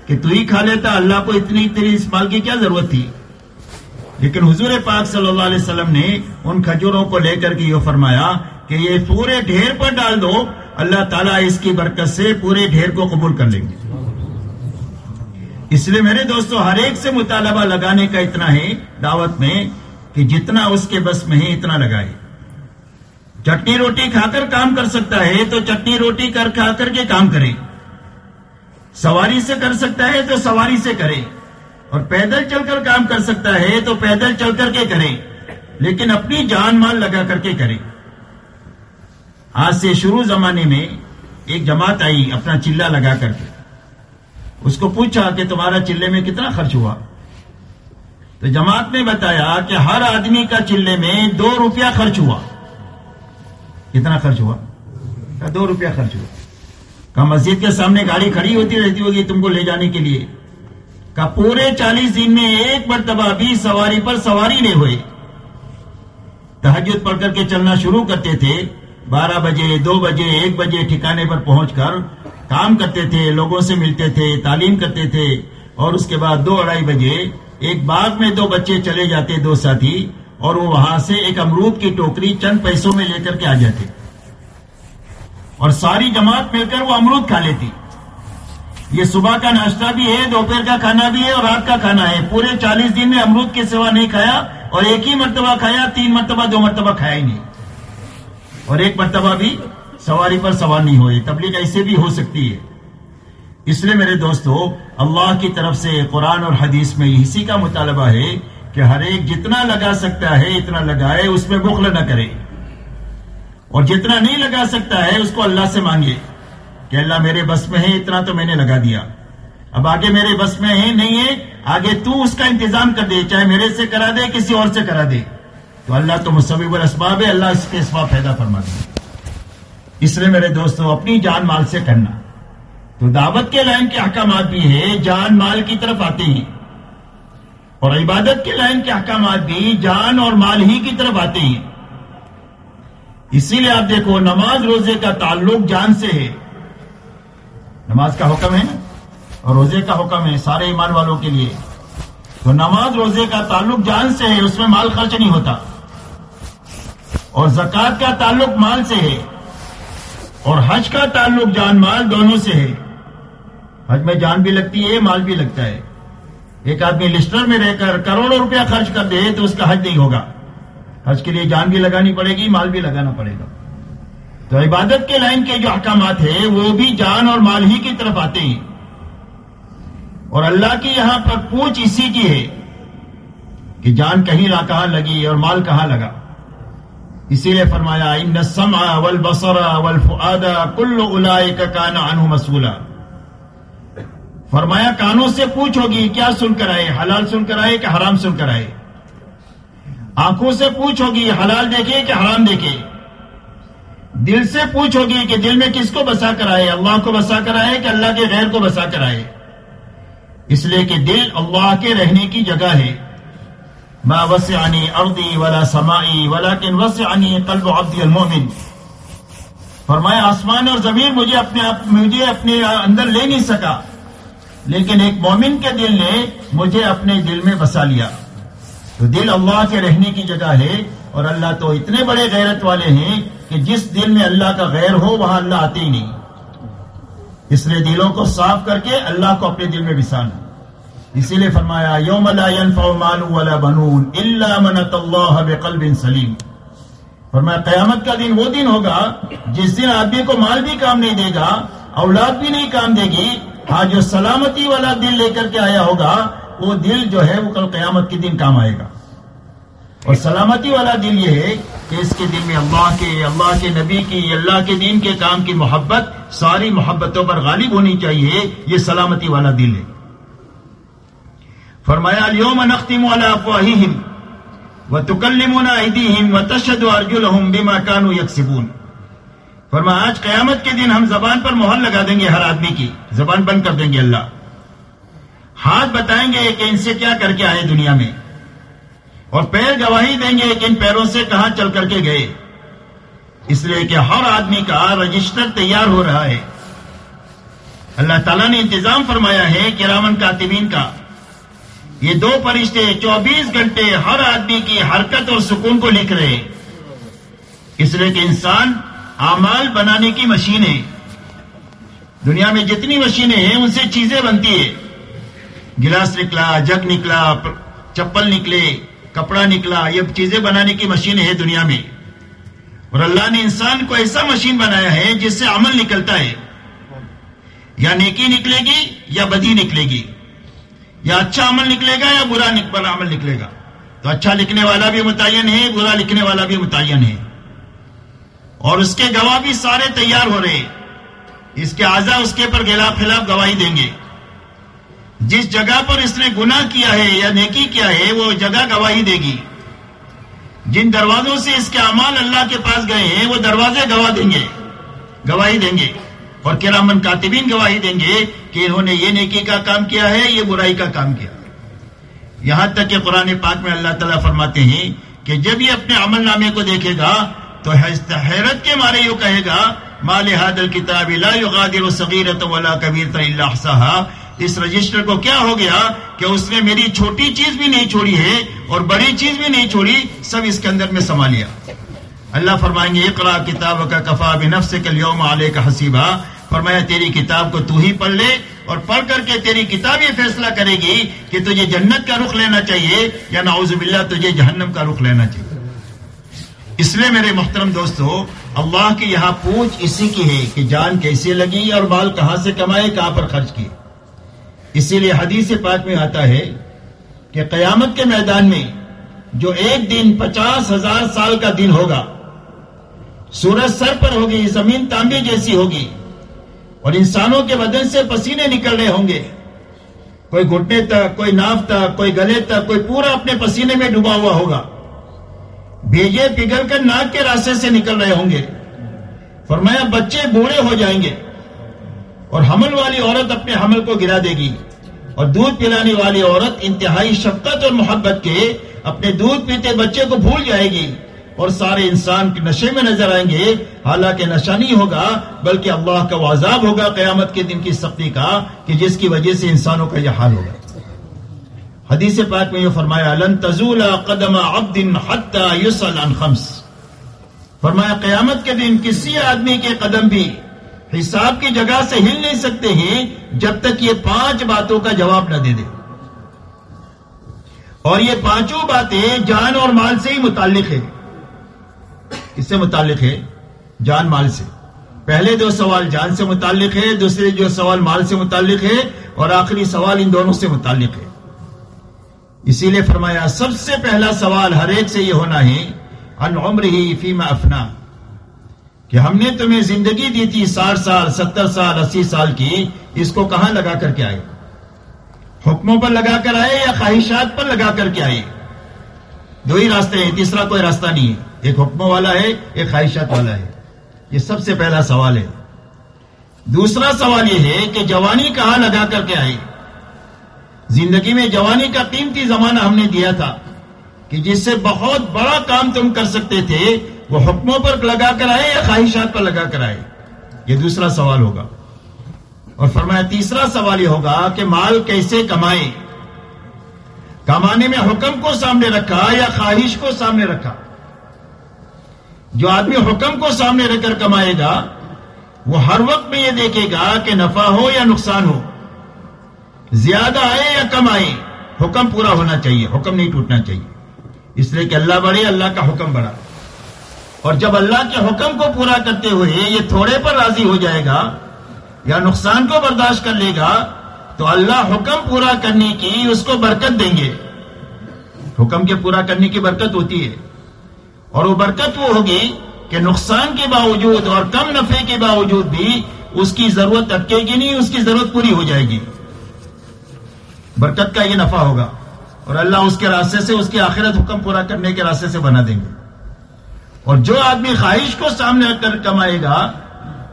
کہ تو ہی کھا لیتا، اللہ کو اتنی تیری اس مال کی کیا ضرورت تھی؟ لیکن حضور پاک صلی اللہ علیہ وسلم نے ان کھجوروں کو لے کر کے یہ فرمایا کہ یہ پورے ڈھیر پر ڈال دو، اللہ تعالیٰ اس کی برکت سے پورے ڈھیر کو قبول کر لیں گے۔ اس لیے میرے دوستو، ہر ایک سے مطالبہ لگانے کا اتنا ہے دعوت میں کہ جتنا اس کے بس میں ہے، اتنا لگائے۔ چٹنی روٹی کھا کر کام کر سکتا ہے تو چٹنی روٹی کر کھا کر کے کام کرے۔ سواری سے کر سکتا ہے تو سواری سے کرے۔ اور پیدل چل کر کام کر سکتا ہے تو پیدل چل کر کے کرے۔ لیکن اپنی جان مال لگا کر کے کرے۔ آج سے شروع زمانے میں ایک جماعت آئی اپنا چلہ لگا کر کے۔ اس کو پوچھا کہ تمہارا چلے میں کتنا خرچ ہوا؟ تو جماعت نے بتایا کہ ہر آدمی کا چلے میں دو روپیہ خرچ ہوا۔ کتنا خرچ ہوا؟ دو روپیہ خرچ ہوا۔ کہ مسجد کے سامنے گاڑی کھڑی ہوتی رہتی ہوگی تم کو لے جانے کے لیے۔ کہ پورے چالیس دن میں ایک مرتبہ بھی سواری پر سواری نہیں ہوئے تحجد پڑھ کر کے چلنا شروع کرتے تھے۔ بارہ بجے، دو بجے، ایک بجے ٹھکانے پر پہنچ کر کام کرتے تھے، لوگوں سے ملتے تھے، تعلیم کرتے تھے۔ اور اس کے بعد دو اڑائی بجے، ایک باغ میں دو بچے چلے جاتے، دو ساتھی۔ اور وہ وہاں سے ایک امرود کی ٹوکری چند پیسوں میں لے کر کے آ جاتے۔ اور ساری جماعت مل کر وہ امرود کھا لیتی۔ یہ صبح کا ناشتہ بھی ہے، دوپہر کا کھانا بھی ہے اور رات کا کھانا ہے۔ پورے چالیس دن میں امرود کے سوا نہیں کھایا اور ایک ہی مرتبہ کھایا، تین مرتبہ، دو مرتبہ کھایا ہی نہیں۔ اور ایک مرتبہ بھی سواری پر سوار نہیں ہوئے۔ تبلیغ ایسے بھی ہو سکتی ہے۔ اس لیے میرے دوستو، اللہ کی طرف سے قرآن اور حدیث میں اسی کا مطالبہ ہے کہ ہر ایک جتنا لگا سکتا ہے اتنا لگائے، اس میں بخل نہ کرے۔ اور جتنا نہیں لگا سکتا ہے، اس کو اللہ سے مانگے کہ اللہ میرے بس میں ہے، اتنا تو میں نے لگا دیا۔ اب آگے میرے بس میں ہے، نہیں ہے، آگے تو اس کا انتظام کر دے، چاہے میرے سے کرا دے، کسی اور سے کرا دے۔ تو اللہ تو مصوب الاسباب ہے، اللہ اس کے اسباب پیدا فرما دے۔ اس لیے میرے دوستوں اپنی جان مال سے کرنا۔ تو دعوت کے لائن کے احکامات بھی ہیں، جان مال کی طرف آتے ہیں۔ اور عبادت کے لائن کے احکامات بھی جان اور مال ہی کی طرف آتے ہیں۔ اسی لیے آپ دیکھو، نماز روزے کا تعلق جان سے ہے۔ نماز کا حکم ہے نا اور روزے کا حکم ہے سارے ایمان والوں کے لیے۔ تو نماز روزے کا تعلق جان سے ہے، اس میں مال خرچ نہیں ہوتا۔ اور زکوٰۃ کا تعلق مال سے ہے۔ اور حج کا تعلق جان مال دونوں سے ہے۔ حج میں جان بھی لگتی ہے، مال بھی لگتا ہے۔ ایک آدمی لسٹر میں رہ کر کروڑوں روپیہ خرچ کر دے تو اس کا حج نہیں ہوگا۔ حج کے لیے جان بھی لگانی پڑے گی، مال بھی لگانا پڑے گا۔ تو عبادت کے لائن کے جو احکامات ہیں، وہ بھی جان اور مال ہی کی طرف آتے ہیں۔ اور اللہ کی یہاں پر پوچھ اسی کی ہے کہ جان کہیں لا کہاں لگی اور مال کہاں لگا۔ اسی لیے فرمایا، ان السمع والبصر والفؤاد كل اولئک کان عنه مسئولا۔ فرمایا کانوں سے پوچھ ہوگی کیا سن کر آئے؟ حلال سن کر آئے کہ حرام سن کر آئے؟ آنکھوں سے پوچھ ہوگی حلال دیکھے کہ حرام دیکھے؟ دل سے پوچھو گی کہ دل میں کس کو بسا کر آئے؟ اللہ کو بسا کر آئے کہ اللہ کے غیر کو بسا کر آئے؟ اس لیے کہ دل اللہ کے رہنے کی جگہ ہے۔ ما وسعنی ارضی ولا سمائی ولیکن وسعنی قلب عبدی المؤمن۔ فرمایا، آسمان اور زمین مجھے اپنے مجھے اپنے اندر لے نہیں سکا۔ لیکن ایک مومن کے دل نے مجھے اپنے دل میں بسا لیا۔ تو دل اللہ کے رہنے کی جگہ ہے اور اللہ تو اتنے بڑے غیرت والے ہیں کہ جس دل میں اللہ کا غیر ہو، وہاں اللہ آتے ہی نہیں۔ اس لیے دلوں کو صاف کر کے اللہ کو اپنے دل میں بسانا۔ اسی لیے فرمایا، یوم لا ينفع مال ولا بنون الا من الله بقلب سلیم۔ فرمایا، قیامت کا دن وہ دن ہوگا جس دن آدمی کو مال بھی کام نہیں دے گا، اولاد بھی نہیں کام دے گی ہاں جو سلامتی والا دل لے کر کے آیا ہوگا، وہ دل جو ہے، وہ کل قیامت کے دن کام آئے گا۔ اور سلامتی والا دل یہ ہے کہ اس کے دل میں اللہ کے اللہ کے نبی کی، اللہ کے دین کے کام کی محبت، ساری محبتوں پر غالب ہونی چاہیے، یہ سلامتی والا دل ہے۔ فرمایا، اليوم نختم على افواههم وتكلمنا ايديهم وتشهد ارجلهم بما كانوا يكسبون۔ فرمایا آج قیامت کے دن ہم زبان پر مہر لگا دیں گے ہر آدمی کی۔ زبان بند کر دیں گے اللہ۔ ہاتھ بتائیں گے کہ ان سے کیا کر کے آئے دنیا میں۔ اور پیر گواہی دیں گے کہ ان پیروں سے کہاں چل کر کے گئے۔ اس لیے کہ ہر آدمی کا رجسٹر تیار ہو رہا ہے۔ اللہ تعالیٰ نے انتظام فرمایا ہے کہ رامن کاتبین کا۔ یہ دو فرشتے چوبیس گھنٹے ہر آدمی کی حرکت اور سکون کو لکھ رہے۔ اس لیے کہ انسان اعمال بنانے کی مشین ہے دنیا میں جتنی مشینیں ہیں، ان سے چیزیں بنتی ہے گلاس نکلا، جگ نکلا، چپل نکلے، کپڑا نکلا، یہ چیزیں بنانے کی مشین ہے دنیا میں۔ اور اللہ نے انسان کو ایسا مشین بنایا ہے جس سے عمل نکلتا ہے۔ یا نیکی نکلے گی یا بدی نکلے گی۔ یا اچھا عمل نکلے گا یا برا عمل نکلے گا۔ تو اچھا لکھنے والا بھی متعین ہے، برا لکھنے والا بھی متعین ہے۔ اور اس کے گواہ بھی سارے تیار ہو رہے اس کے اعضا اس کے پر خلاف خلاف گواہی دیں گے۔ جس جگہ پر اس نے گناہ کیا ہے یا نیکی کیا ہے، وہ جگہ گواہی دے گی۔ جن دروازوں سے اس کے اعمال اللہ کے پاس گئے ہیں، وہ دروازے گواہ دیں گے۔ گواہی دیں گے۔ اور کرامن کاتبین گواہی دیں گے کہ انہوں نے یہ نیکی کا کام کیا ہے، یہ برائی کا کام کیا۔ یہاں تک کہ قرآن پاک میں اللہ تعالیٰ فرماتے ہیں کہ جب یہ اپنے عمل نامے کو دیکھے گا تو حیرت کے مارے یوں کہے گا مال حاد الکتاب لا یغادر صغیرۃ ولا کبیرۃ الا احصاها اس رجسٹر کو کیا ہو گیا کہ اس نے میری چھوٹی چیز بھی نہیں چھوڑی ہے اور بڑی چیز بھی نہیں چھوڑی، سب اس کے اندر میں سما لیا۔ اللہ فرمائیں گے اقرا کتاب کا کفا بنفس کے لیوم علیہ کا فرمایا، تیری کتاب کو تو ہی پڑھ لے اور پڑھ کر کے تیری کتاب یہ فیصلہ کرے گی کہ تجھے جنت کا رخ لینا چاہیے یا نعوذ باللہ تجھے جہنم کا رخ لینا چاہیے۔ اس لیے میرے محترم دوستو، اللہ کی یہاں پوچھ اسی کی ہے کہ جان کیسے لگی اور مال کہاں سے کمائے، کہاں پر خرچ کیے۔ اسی لیے حدیث پاک میں آتا ہے کہ قیامت کے میدان میں جو ایک دن پچاس ہزار سال کا دن ہوگا، سورج سر پر ہوگی، زمین تانبے جیسی ہوگی اور انسانوں کے بدن سے پسینے نکل رہے ہوں گے۔ کوئی گھٹنے تک، کوئی ناف تک، کوئی گلے تک، کوئی پورا اپنے پسینے میں ڈوبا ہوا ہوگا۔ بھیجے پگھل کر ناک کے راستے سے نکل رہے ہوں گے۔ فرمایا، بچے بوڑھے ہو جائیں گے اور حمل والی عورت اپنے حمل کو گرا دے گی۔ اور دودھ پلانے والی عورت انتہائی شفقت اور محبت کے اپنے دودھ پیتے بچے کو بھول جائے گی۔ اور سارے انسان کے نشے میں نظر آئیں گے۔ حالانکہ نشہ نہیں ہوگا، بلکہ اللہ کا عذاب ہوگا قیامت کے دن کی سختی کا، کہ جس کی وجہ سے انسانوں کا یہ حال ہوگا۔ حدیث پاک میں یہ فرمایا، لن تزول قدم عبد حتى يسأل عن خمس. فرمایا، قیامت کے دن کسی آدمی کے قدم بھی حساب کی جگہ سے ہل نہیں سکتے ہیں جب تک یہ پانچ باتوں کا جواب نہ دے دے۔ اور یہ پانچوں باتیں جان اور مال سے ہی متعلق ہے اس سے متعلق ہے جان مال سے۔ پہلے دو سوال جان سے متعلق ہے دوسرے جو سوال مال سے متعلق ہے اور آخری سوال ان دونوں سے متعلق ہے اسی لیے فرمایا، سب سے پہلا سوال ہر ایک سے یہ ہونا ہے ان عمر ہی فیما افنا، کہ ہم نے تمہیں زندگی دی تھی ساٹھ سال، ستر سال، اسی سال کی، اس کو کہاں لگا کر کے آئے؟ حکموں پر لگا کر آئے یا خواہشات پر لگا کر کے آئے؟ دو ہی راستے ہیں، تیسرا کوئی راستہ نہیں ہے۔ ایک حکموں والا ہے، ایک خواہشات والا ہے۔ یہ سب سے پہلا سوال ہے۔ دوسرا سوال یہ ہے کہ جوانی کہاں لگا کر کے آئے؟ زندگی میں جوانی کا قیمتی زمانہ ہم نے دیا تھا کہ جس سے بہت بڑا کام تم کر سکتے تھے، وہ حکموں پر لگا کر آئے یا خواہشات پر لگا کر آئے؟ یہ دوسرا سوال ہوگا۔ اور فرمایا، تیسرا سوال یہ ہوگا کہ مال کیسے کمائے کمانے میں حکم کو سامنے رکھا یا خواہش کو سامنے رکھا؟ جو آدمی حکم کو سامنے رکھ کر کمائے گا، وہ ہر وقت میں یہ دیکھے گا کہ نفع ہو یا نقصان ہو۔ زیادہ آئے یا کم آئے؟ حکم پورا ہونا چاہیے، حکم نہیں ٹوٹنا چاہیے۔ اس لیے کہ اللہ بڑھے، اللہ کا حکم بڑھا۔ اور جب اللہ کے حکم کو پورا کرتے ہوئے یہ تھوڑے پر راضی ہو جائے گا یا نقصان کو برداشت کر لے گا، تو اللہ حکم پورا کرنے کی اس کو برکت دیں گے۔ حکم کے پورا کرنے کی برکت ہوتی ہے۔ اور وہ برکت وہ ہوگی کہ نقصان کے باوجود اور کم نفے کے باوجود بھی اس کی ضرورت اٹکے گی نہیں، اس کی ضرورت پوری ہو جائے گی۔ برکت کا یہ نفع ہوگا اور اللہ اس کے راستے سے اس کی آخرت حکم پورا کرنے کے راستے سے بنا دیں گے۔ اور جو آدمی خواہش کو سامنے کر کمائے گا،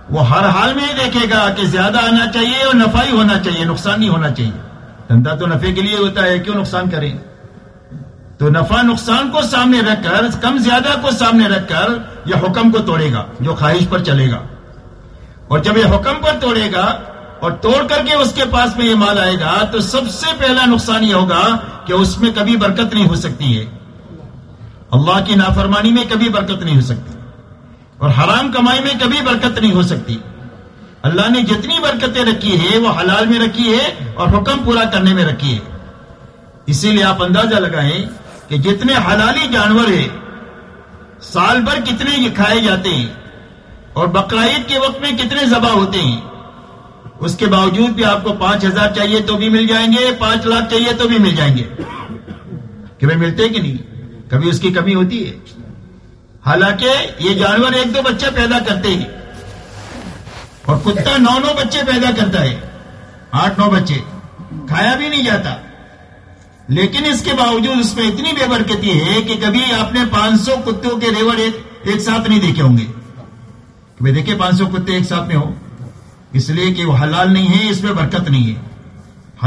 وہ ہر حال میں یہ دیکھے گا کہ زیادہ آنا چاہیے اور نفع ہی ہونا چاہیے، نقصان نہیں ہونا چاہیے۔ دھندا تو نفے کے لیے ہوتا ہے، کیوں نقصان کریں؟ تو نفع نقصان کو سامنے رکھ کر، کم زیادہ کو سامنے رکھ کر یہ حکم کو توڑے گا، جو خواہش پر چلے گا۔ اور جب یہ حکم پر توڑے گا اور توڑ کر کے اس کے پاس میں یہ مال آئے گا، تو سب سے پہلا نقصان یہ ہوگا کہ اس میں کبھی برکت نہیں ہو سکتی ہے۔ اللہ کی نافرمانی میں کبھی برکت نہیں ہو سکتی۔ اور حرام کمائی میں کبھی برکت نہیں ہو سکتی۔ اللہ نے جتنی برکتیں رکھی ہے وہ حلال میں رکھی ہے اور حکم پورا کرنے میں رکھی ہے اسی لیے آپ اندازہ لگائیں کہ جتنے حلالی جانور ہیں، سال بھر کتنے کھائے جاتے ہیں اور بقرعید کے وقت میں کتنے ذبح ہوتے ہیں۔ اس کے باوجود بھی آپ کو پانچ ہزار چاہیے تو بھی مل جائیں گے، پانچ لاکھ چاہیے تو بھی مل جائیں گے۔ کہ میں ملتے کہ نہیں؟ کبھی اس کی کمی ہوتی ہے۔ حالانکہ یہ جانور ایک دو بچے پیدا کرتے ہیں۔ اور کتا نو نو بچے پیدا کرتا ہے۔ آٹھ نو بچے۔ کھایا بھی نہیں جاتا۔ لیکن اس کے باوجود اس میں اتنی بے برکتی ہے کہ کبھی آپ نے پانچ سو کتوں کے ریوڑ ایک ساتھ نہیں دیکھے ہوں گے۔ کہ دیکھے پانچ سو کتے ایک ساتھ میں ہو اس لیے کہ وہ حلال نہیں ہے، اس میں برکت نہیں ہے۔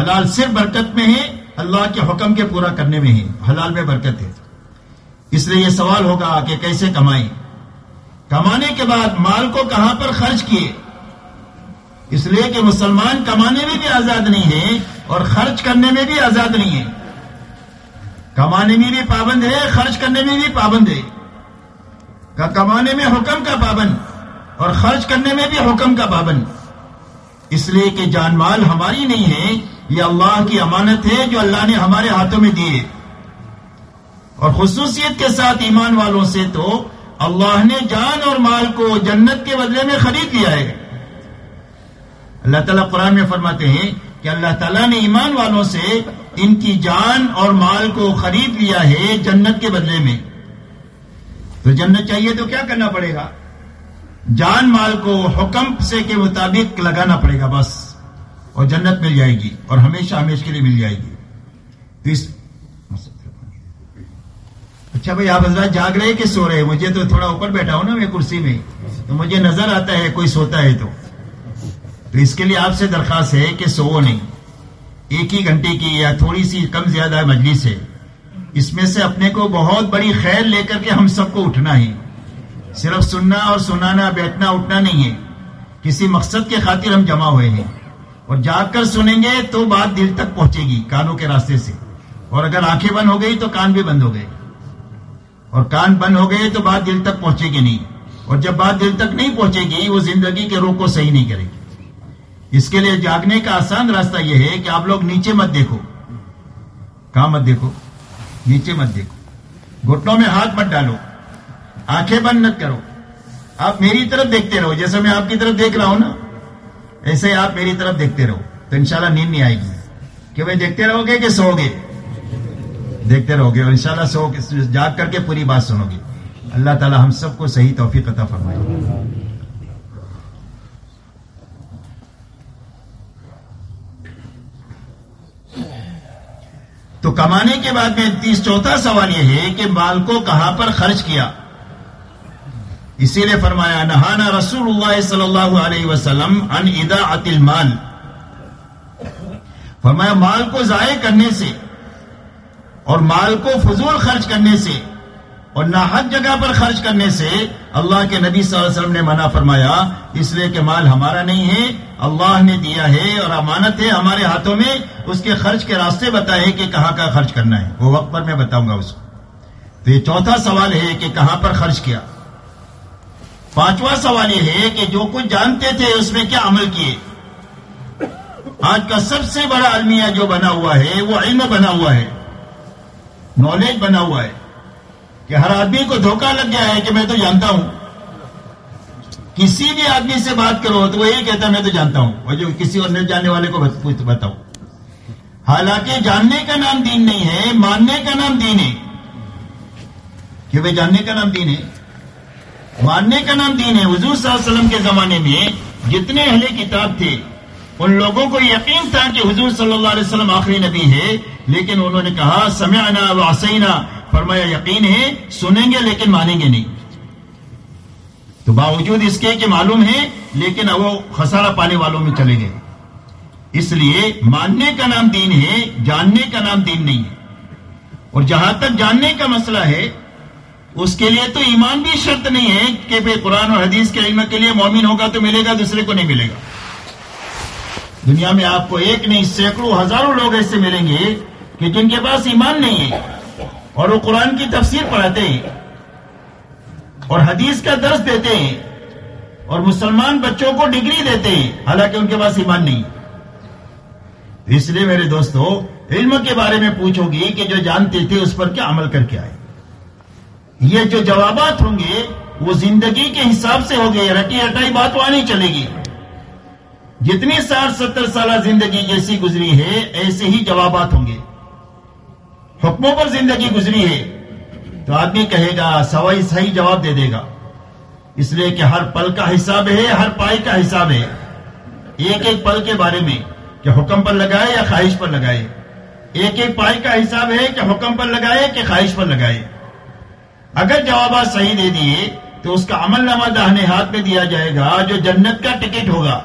حلال صرف برکت میں ہے، اللہ کے حکم کے پورا کرنے میں ہے۔ حلال میں برکت ہے۔ اس لیے یہ سوال ہوگا کہ کیسے کمائیں؟ کمانے کے بعد مال کو کہاں پر خرچ کیے؟ اس لیے کہ مسلمان کمانے میں بھی آزاد نہیں ہے اور خرچ کرنے میں بھی آزاد نہیں ہے۔ کمانے میں بھی پابند ہے، خرچ کرنے میں بھی پابند ہے۔ کمانے میں حکم کا پابند اور خرچ کرنے میں بھی حکم کا پابند۔ اس لیے کہ جان مال ہماری نہیں ہے، یہ اللہ کی امانت ہے جو اللہ نے ہمارے ہاتھوں میں دیے اور خصوصیت کے ساتھ ایمان والوں سے تو اللہ نے جان اور مال کو جنت کے بدلے میں خرید لیا ہے۔ اللہ تعالیٰ قرآن میں فرماتے ہیں کہ اللہ تعالیٰ نے ایمان والوں سے ان کی جان اور مال کو خرید لیا ہے جنت کے بدلے میں۔ تو جنت چاہیے تو کیا کرنا پڑے گا؟ جان مال کو حکم سے کے مطابق لگانا پڑے گا بس اور جنت مل جائے گی اور ہمیشہ ہمیشہ کے لیے مل جائے گی۔ تو اس اچھا بھائی، آپ حضرات جاگ رہے کہ سو رہے مجھے تو تھوڑا اوپر بیٹھا ہوں نا میں کرسی میں۔ تو مجھے نظر آتا ہے، کوئی سوتا ہے تو۔ تو اس کے لیے آپ سے درخواست ہے کہ سو نہیں۔ ایک ہی گھنٹے کی یا تھوڑی سی کم زیادہ مجلس ہے۔ اس میں سے اپنے کو بہت بڑی خیر لے کر کے ہم سب کو اٹھنا ہے صرف سننا اور سنانا، بیٹھنا، اٹھنا نہیں ہے۔ کسی مقصد کے خاطر ہم جمع ہوئے ہیں۔ اور جاگ کر سنیں گے تو بات دل تک پہنچے گی کانوں کے راستے سے۔ اور اگر آنکھیں بند ہو گئی تو کان بھی بند ہو گئے۔ اور کان بند ہو گئے تو بات دل تک پہنچے گی نہیں۔ اور جب بات دل تک نہیں پہنچے گی، وہ زندگی کے روح کو صحیح نہیں کرے گی۔ اس کے لیے جاگنے کا آسان راستہ یہ ہے کہ آپ لوگ نیچے مت دیکھو۔ کہاں مت دیکھو؟ نیچے مت دیکھو۔ گھٹنوں میں ہاتھ مت ڈالو۔ آنکھیں بند مت کرو۔ آپ میری طرف دیکھتے رہو، جیسے میں آپ کی طرف دیکھ رہا ہوں نا، ایسے ہی آپ میری طرف دیکھتے رہو۔ تو انشاءاللہ نیند نہیں آئے گی۔ کہ بھائی دیکھتے رہو گے کہ سو گے؟ دیکھتے رہو گے اور انشاءاللہ سو جاگ کر کے پوری بات سنو گے۔ اللہ تعالی ہم سب کو صحیح توفیق عطا فرمائے۔ تو کمانے کے بعد میں تیس، چوتھا سوال یہ ہے کہ مال کو کہاں پر خرچ کیا؟ اسی لیے فرمایا، نہانا رسول اللہ صلی اللہ علیہ وسلم ان ادا المال۔ فرمایا، مال کو ضائع کرنے سے اور مال کو فضول خرچ کرنے سے اور ناحق جگہ پر خرچ کرنے سے اللہ کے نبی صلی اللہ علیہ وسلم نے منع فرمایا، اس لیے کہ مال ہمارا نہیں ہے، اللہ نے دیا ہے اور امانت ہے ہمارے ہاتھوں میں، اس کے خرچ کے راستے بتائے کہ کہاں کا خرچ کرنا ہے۔ وہ وقت پر میں بتاؤں گا اس کو۔ تو یہ چوتھا سوال ہے کہ کہاں پر خرچ کیا۔ پانچواں سوال یہ ہے کہ جو کچھ جانتے تھے اس میں کیا عمل کیے؟ آج کا سب سے بڑا المیہ جو بنا ہوا ہے، وہ علم بنا ہوا ہے نالج بنا ہوا ہے کہ ہر آدمی کو دھوکہ لگ گیا ہے کہ میں تو جانتا ہوں۔ کسی بھی آدمی سے بات کرو تو وہ یہی کہتا ہے، میں تو جانتا ہوں۔ اور جو کسی اور نہیں جاننے والے کو بتاؤ حالانکہ جاننے کا نام دین نہیں ہے، ماننے کا نام دین ہے۔ کہ بھائی جاننے کا نام دین ہے؟ ماننے کا نام دین ہے۔ حضور صلی اللہ علیہ وسلم کے زمانے میں جتنے اہل کتاب تھے، ان لوگوں کو یقین تھا کہ حضور صلی اللہ علیہ وسلم آخری نبی ہے لیکن انہوں نے کہا، سمعنا وعصینا فرمایا، یقین ہے، سنیں گے، لیکن مانیں گے نہیں۔ تو باوجود اس کے کہ معلوم ہے، لیکن وہ خسارہ پانے والوں میں چلے گئے۔ اس لیے ماننے کا نام دین ہے، جاننے کا نام دین نہیں ہے۔ اور جہاں تک جاننے کا مسئلہ ہے اس کے لیے تو ایمان بھی شرط نہیں ہے کہ بھائی قرآن اور حدیث کے علم کے لیے مومن ہوگا تو ملے گا، دوسرے کو نہیں ملے گا۔ دنیا میں آپ کو ایک نہیں، سینکڑوں، ہزاروں لوگ ایسے ملیں گے کہ جن کے پاس ایمان نہیں ہے۔ اور وہ قرآن کی تفسیر پڑھاتے ہیں اور حدیث کا درس دیتے ہیں اور مسلمان بچوں کو ڈگری دیتے ہیں، حالانکہ ان کے پاس ایمان نہیں۔ اس لیے میرے دوستو، علم کے بارے میں پوچھو گی کہ جو جانتے تھے اس پر کیا عمل کر کے آئے۔ یہ جو جوابات ہوں گے، وہ زندگی کے حساب سے ہو گئے، رٹی ہٹائی بات وہاں نہیں چلے گی۔ جتنی ساٹھ ستر سالہ زندگی جیسی گزری ہے، ایسے ہی جوابات ہوں گے۔ حکموں پر زندگی گزری ہے۔ تو آدمی کہے گا، سوائی صحیح جواب دے دے گا۔ اس لیے کہ ہر پل کا حساب ہے، ہر پائی کا حساب ہے۔ ایک ایک پل کے بارے میں کہ حکم پر لگائے یا خواہش پر لگائے۔ ایک ایک پائی کا حساب ہے کہ حکم پر لگائے کہ خواہش پر لگائے۔ اگر جوابات صحیح دے دیے تو اس کا عمل نامہ دہنے ہاتھ میں دیا جائے گا جو جنت کا ٹکٹ ہوگا۔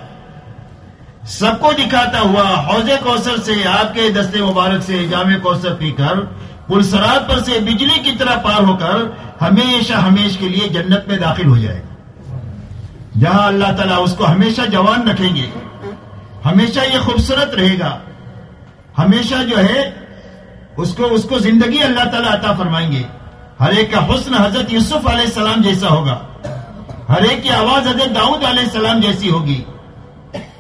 سب کو دکھاتا ہوا حوض کوثر سے آپ کے دستے مبارک سے جامع کوثر پی کر پلسرات پر سے بجلی کی طرح پار ہو کر ہمیشہ ہمیش کے لیے جنت میں داخل ہو جائے۔ گا جہاں اللہ تعالیٰ اس کو ہمیشہ جوان رکھیں گے، ہمیشہ یہ خوبصورت رہے گا۔ ہمیشہ جو ہے، اس کو اس کو زندگی اللہ تعالیٰ عطا فرمائیں گے۔ ہر ایک کا حسن حضرت یوسف علیہ السلام جیسا ہوگا۔ ہر ایک کی آواز حضرت داؤد علیہ السلام جیسی ہوگی۔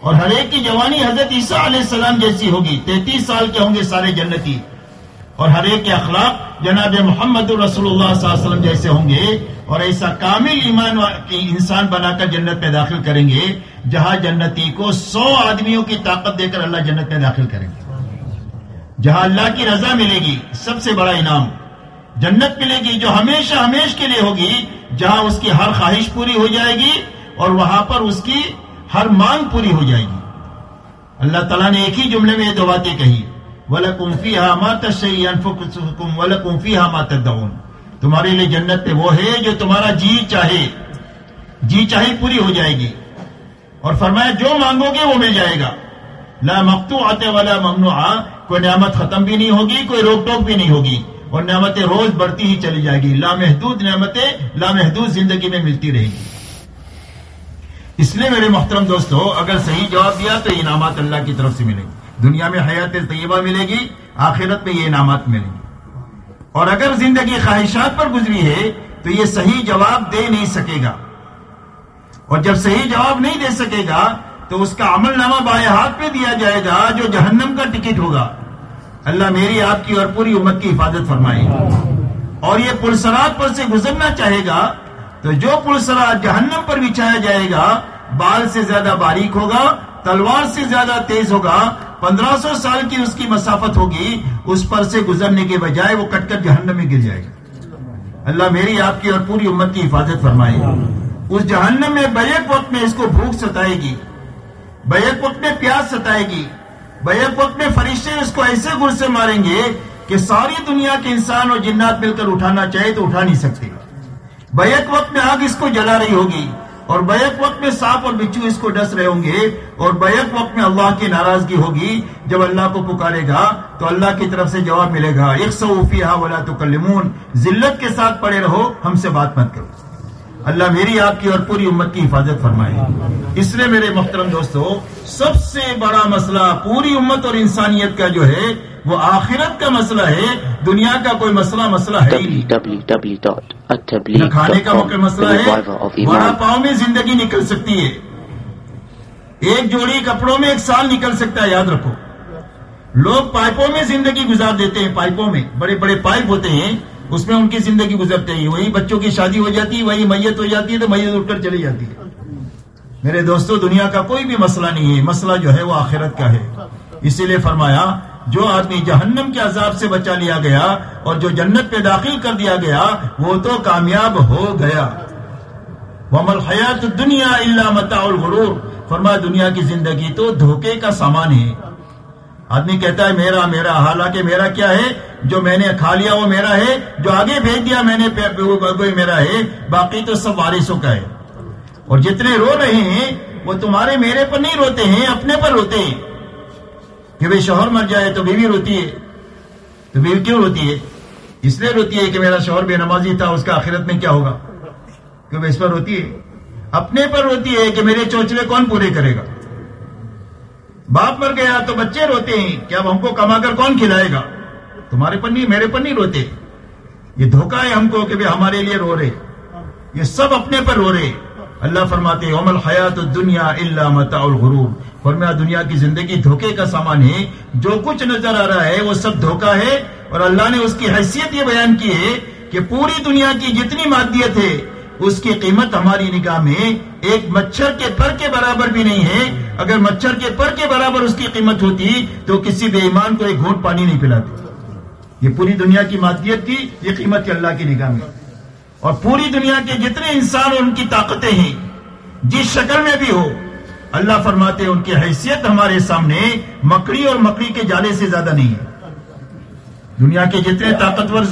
اور ہر ایک کی جوانی حضرت عیسیٰ علیہ السلام جیسی ہوگی۔ تینتیس سال کے ہوں گے سارے جنتی۔ اور ہر ایک کے اخلاق جناب محمد رسول اللہ صلی اللہ علیہ وسلم جیسے ہوں گے۔ اور ایسا کامل ایمان کی انسان بنا کر جنت میں داخل کریں گے، جہاں جنتی کو سو آدمیوں کی طاقت دے کر اللہ جنت میں داخل کریں گے۔ جہاں اللہ کی رضا ملے گی، سب سے بڑا انعام۔ جنت ملے گی جو ہمیشہ ہمیش کے لیے ہوگی، جہاں اس کی ہر خواہش پوری ہو جائے گی اور وہاں پر اس کی ہر مانگ پوری ہو جائے گی۔ اللہ تعالیٰ نے ایک ہی جملے میں یہ دو باتیں کہی ولا کمفی مات ولا کمفی مات تمہارے لیے جنت وہ ہے جو تمہارا جی چاہے جی چاہے پوری ہو جائے گی۔ اور فرمایا، جو مانگو گے وہ مل جائے گا۔ لا مختو آتے والا ممنوع کوئی نعمت ختم بھی نہیں ہوگی، کوئی روک ٹوک بھی نہیں ہوگی۔ اور نعمتیں روز بڑھتی ہی چلی جائے گی۔ لامحدود نعمتیں لامحدود زندگی میں ملتی رہے گی۔ اس لیے میرے محترم دوستو، اگر صحیح جواب دیا تو انعامات اللہ کی طرف سے ملے گی دنیا میں حیات طیبہ ملے گی، آخرت میں یہ انعامات ملیں گی اور اگر زندگی خواہشات پر گزری ہے تو یہ صحیح جواب دے نہیں سکے گا۔ اور جب صحیح جواب نہیں دے سکے گا تو اس کا عمل نامہ بائیں ہاتھ پہ دیا جائے گا جو جہنم کا ٹکٹ ہوگا۔ اللہ میری آپ کی اور پوری امت کی حفاظت فرمائے۔ اور یہ پلسرات پر سے گزرنا چاہے گا، تو جو پلسرا جہنم پر بچھایا جائے گا، بال سے زیادہ باریک ہوگا، تلوار سے زیادہ تیز ہوگا، پندرہ سو سال کی اس کی مسافت ہوگی، اس پر سے گزرنے کے بجائے وہ کٹ کر جہنم میں گر جائے گا۔ اللہ میری آپ کی اور پوری امت کی حفاظت فرمائے۔ اس جہنم میں بیک وقت میں اس کو بھوک ستائے گی، بیک وقت میں پیاس ستائے گی بیک وقت میں فرشتے اس کو ایسے گر سے ماریں گے کہ ساری دنیا کے انسان اور جنات مل کر اٹھانا چاہے تو اٹھا نہیں سکتے بیک وقت میں آگ اس کو جلا رہی ہوگی اور بیک وقت میں سانپ اور بچو اس کو ڈس رہے ہوں گے اور بیک وقت میں اللہ کی ناراضگی ہوگی۔ جب اللہ کو پکارے گا تو اللہ کی طرف سے جواب ملے گا۔ ایک سو ولا تو ذلت کے ساتھ پڑے رہو، ہم سے بات مت کرو۔ اللہ میری آپ کی اور پوری امت کی حفاظت فرمائے۔ اس لیے میرے محترم دوستو سب سے بڑا مسئلہ پوری امت اور انسانیت کا جو ہے وہ آخرت کا مسئلہ ہے۔ دنیا کا کوئی مسئلہ مسئلہ ہے کھانے کا موقع مسئلہ ہے بڑا پاؤں میں زندگی نکل سکتی ہے۔ ایک جوڑی کپڑوں میں ایک سال نکل سکتا ہے یاد رکھو۔ لوگ پائپوں میں زندگی گزار دیتے ہیں پائپوں میں۔ بڑے بڑے پائپ ہوتے ہیں۔ اس میں ان کی زندگی گزرتے ہیں۔ وہی بچوں کی شادی ہو جاتی ہے وہی میت ہو جاتی ہے تو میت اٹھ کر چلی جاتی ہے۔ میرے دوستو، دنیا کا کوئی بھی مسئلہ نہیں ہے۔ مسئلہ جو ہے وہ آخرت کا ہے۔ اسی لیے فرمایا، جو آدمی جہنم کے عذاب سے بچا لیا گیا اور جو جنت پہ داخل کر دیا گیا، وہ تو کامیاب ہو گیا۔ ومل حیات دنیا اللہ متا الغرور۔ فرما دنیا کی زندگی تو دھوکے کا سامان ہے۔ آدمی کہتا ہے میرا میرا، حالانکہ میرا کیا ہے؟ جو میں نے کھا لیا وہ میرا ہے، جو آگے بھیج دیا میں نے وہ میرا ہے، باقی تو سب وارثوں کا ہے۔ اور جتنے رو رہے ہیں، وہ تمہارے میرے پر نہیں روتے ہیں، اپنے پر روتے ہیں۔ کہ بھائی شوہر مر جائے تو بیوی روتی ہے۔ تو بیوی کیوں روتی ہے؟ اس لیے روتی ہے کہ میرا شوہر بے نمازی تھا، اس کا آخرت میں کیا ہوگا؟ کہ اس پر روتی ہے۔ اپنے پر روتی ہے کہ میرے چوچلے کون پورے کرے گا؟ باپ مر گیا تو بچے روتے ہیں کہ اب ہم کو کما کر کون کھلائے گا؟ تمہارے پر نہیں میرے پر نہیں روتے یہ دھوکا ہے ہم کو کہ ہمارے لیے رو رہے۔ یہ سب اپنے پر رو رہے۔ اللہ فرماتے عمل حیات دنیا اللہ متا الغرور۔ فرمایا، دنیا کی زندگی دھوکے کا سامان ہے۔ جو کچھ نظر آ رہا ہے، وہ سب دھوکا ہے۔ اور اللہ نے اس کی حیثیت یہ بیان کی ہے کہ پوری دنیا کی جتنی مادیت ہے اس کی قیمت ہماری نگاہ میں ایک مچھر کے پر کے برابر بھی نہیں ہے۔ اگر مچھر کے پر کے برابر اس کی قیمت ہوتی تو کسی بے ایمان کو ایک گھونٹ پانی نہیں پلاتی۔ یہ پوری دنیا کی مادیت کی، یہ قیمت کی اللہ کی نگاہ میں۔ اور پوری دنیا کے جتنے انسان ان کی طاقتیں ہیں، جس شکل میں بھی ہو، اللہ فرماتے ان کی حیثیت ہمارے سامنے مکڑی اور مکڑی کے جالے سے زیادہ نہیں ہے۔ دنیا کے جتنے طاقتور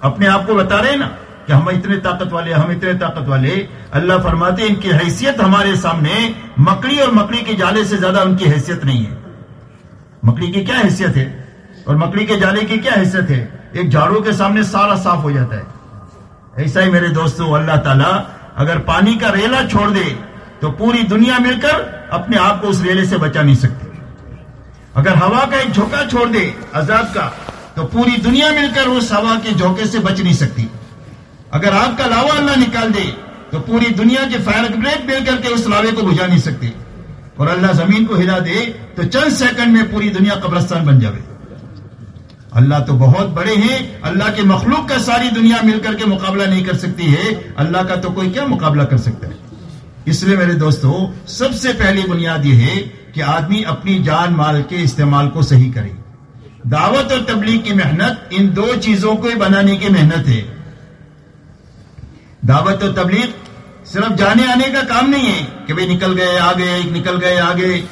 اپنے آپ کو بتا رہے ہیں نا کہ ہم اتنے طاقت والے ہم اتنے طاقت والے اللہ فرماتے ان کی حیثیت ہمارے سامنے مکڑی اور مکڑی کے جالے سے زیادہ ان کی حیثیت نہیں ہے۔ مکڑی کی کیا حیثیت ہے؟ اور مکڑی کے جالے کی کیا حیثیت ہے؟ ایک جھاڑو کے سامنے سارا صاف ہو جاتا ہے۔ ایسا ہی میرے دوستوں اللہ تعالیٰ اگر پانی کا ریلا چھوڑ دے تو پوری دنیا مل کر اپنے آپ کو اس ریلے سے بچا نہیں سکتی اگر ہوا کا ایک جھوکا چھوڑ دے، عذاب کا، تو پوری دنیا مل کر اس ہوا کے جھوکے سے بچ نہیں سکتی۔ اگر آگ کا لاوا اللہ نکال دے، تو پوری دنیا کے فائر بریک مل کر کے اس لاوے کو بجھا نہیں سکتی اور اللہ زمین کو ہلا دے، تو چند سیکنڈ میں پوری دنیا قبرستان بن جائے اللہ تو بہت بڑے ہیں، اللہ کے مخلوق کا ساری دنیا مل کر کے مقابلہ نہیں کر سکتی ہے، اللہ کا تو کوئی کیا مقابلہ کر سکتا ہے؟ اس لیے میرے دوستو، سب سے پہلی بنیاد یہ ہے کہ آدمی اپنی جان مال کے استعمال کو صحیح کرے۔ دعوت اور تبلیغ کی محنت ان دو چیزوں کو بنانے کی محنت ہے۔ دعوت اور تبلیغ صرف جانے آنے کا کام نہیں ہے کہ بھائی نکل گئے، آگے نکل گئے، آگے۔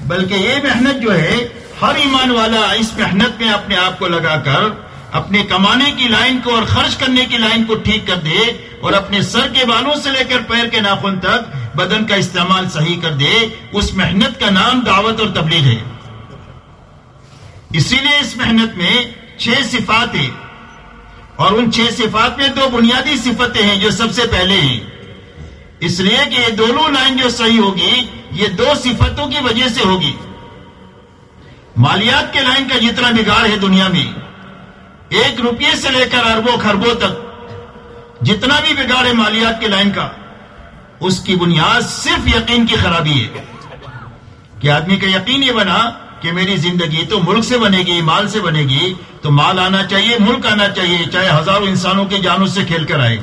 بلکہ یہ محنت جو ہے، ہر ایمان والا اس محنت میں اپنے آپ کو لگا کر اپنے کمانے کی لائن کو اور خرچ کرنے کی لائن کو ٹھیک کر دے اور اپنے سر کے بالوں سے لے کر پیر کے ناخن تک بدن کا استعمال صحیح کر دے، اس محنت کا نام دعوت اور تبلیغ ہے۔ اسی لیے اس محنت میں چھ صفات ہیں۔ اور ان چھ صفات میں دو بنیادی صفتیں ہیں جو سب سے پہلے ہیں۔ اس لیے کہ یہ دونوں لائن جو صحیح ہوگی، یہ دو صفتوں کی وجہ سے ہوگی۔ مالیات کے لائن کا جتنا بگاڑ ہے دنیا میں، ایک روپیے سے لے کر اربوں خربوں تک جتنا بھی بگاڑ ہے مالیات کے لائن کا، اس کی بنیاد صرف یقین کی خرابی ہے۔ کہ آدمی کا یقین یہ بنا کہ میری زندگی تو ملک سے بنے گی، مال سے بنے گی، تو مال آنا چاہیے، ملک آنا چاہیے، چاہے ہزاروں انسانوں کے جانوں سے کھیل کر آئے۔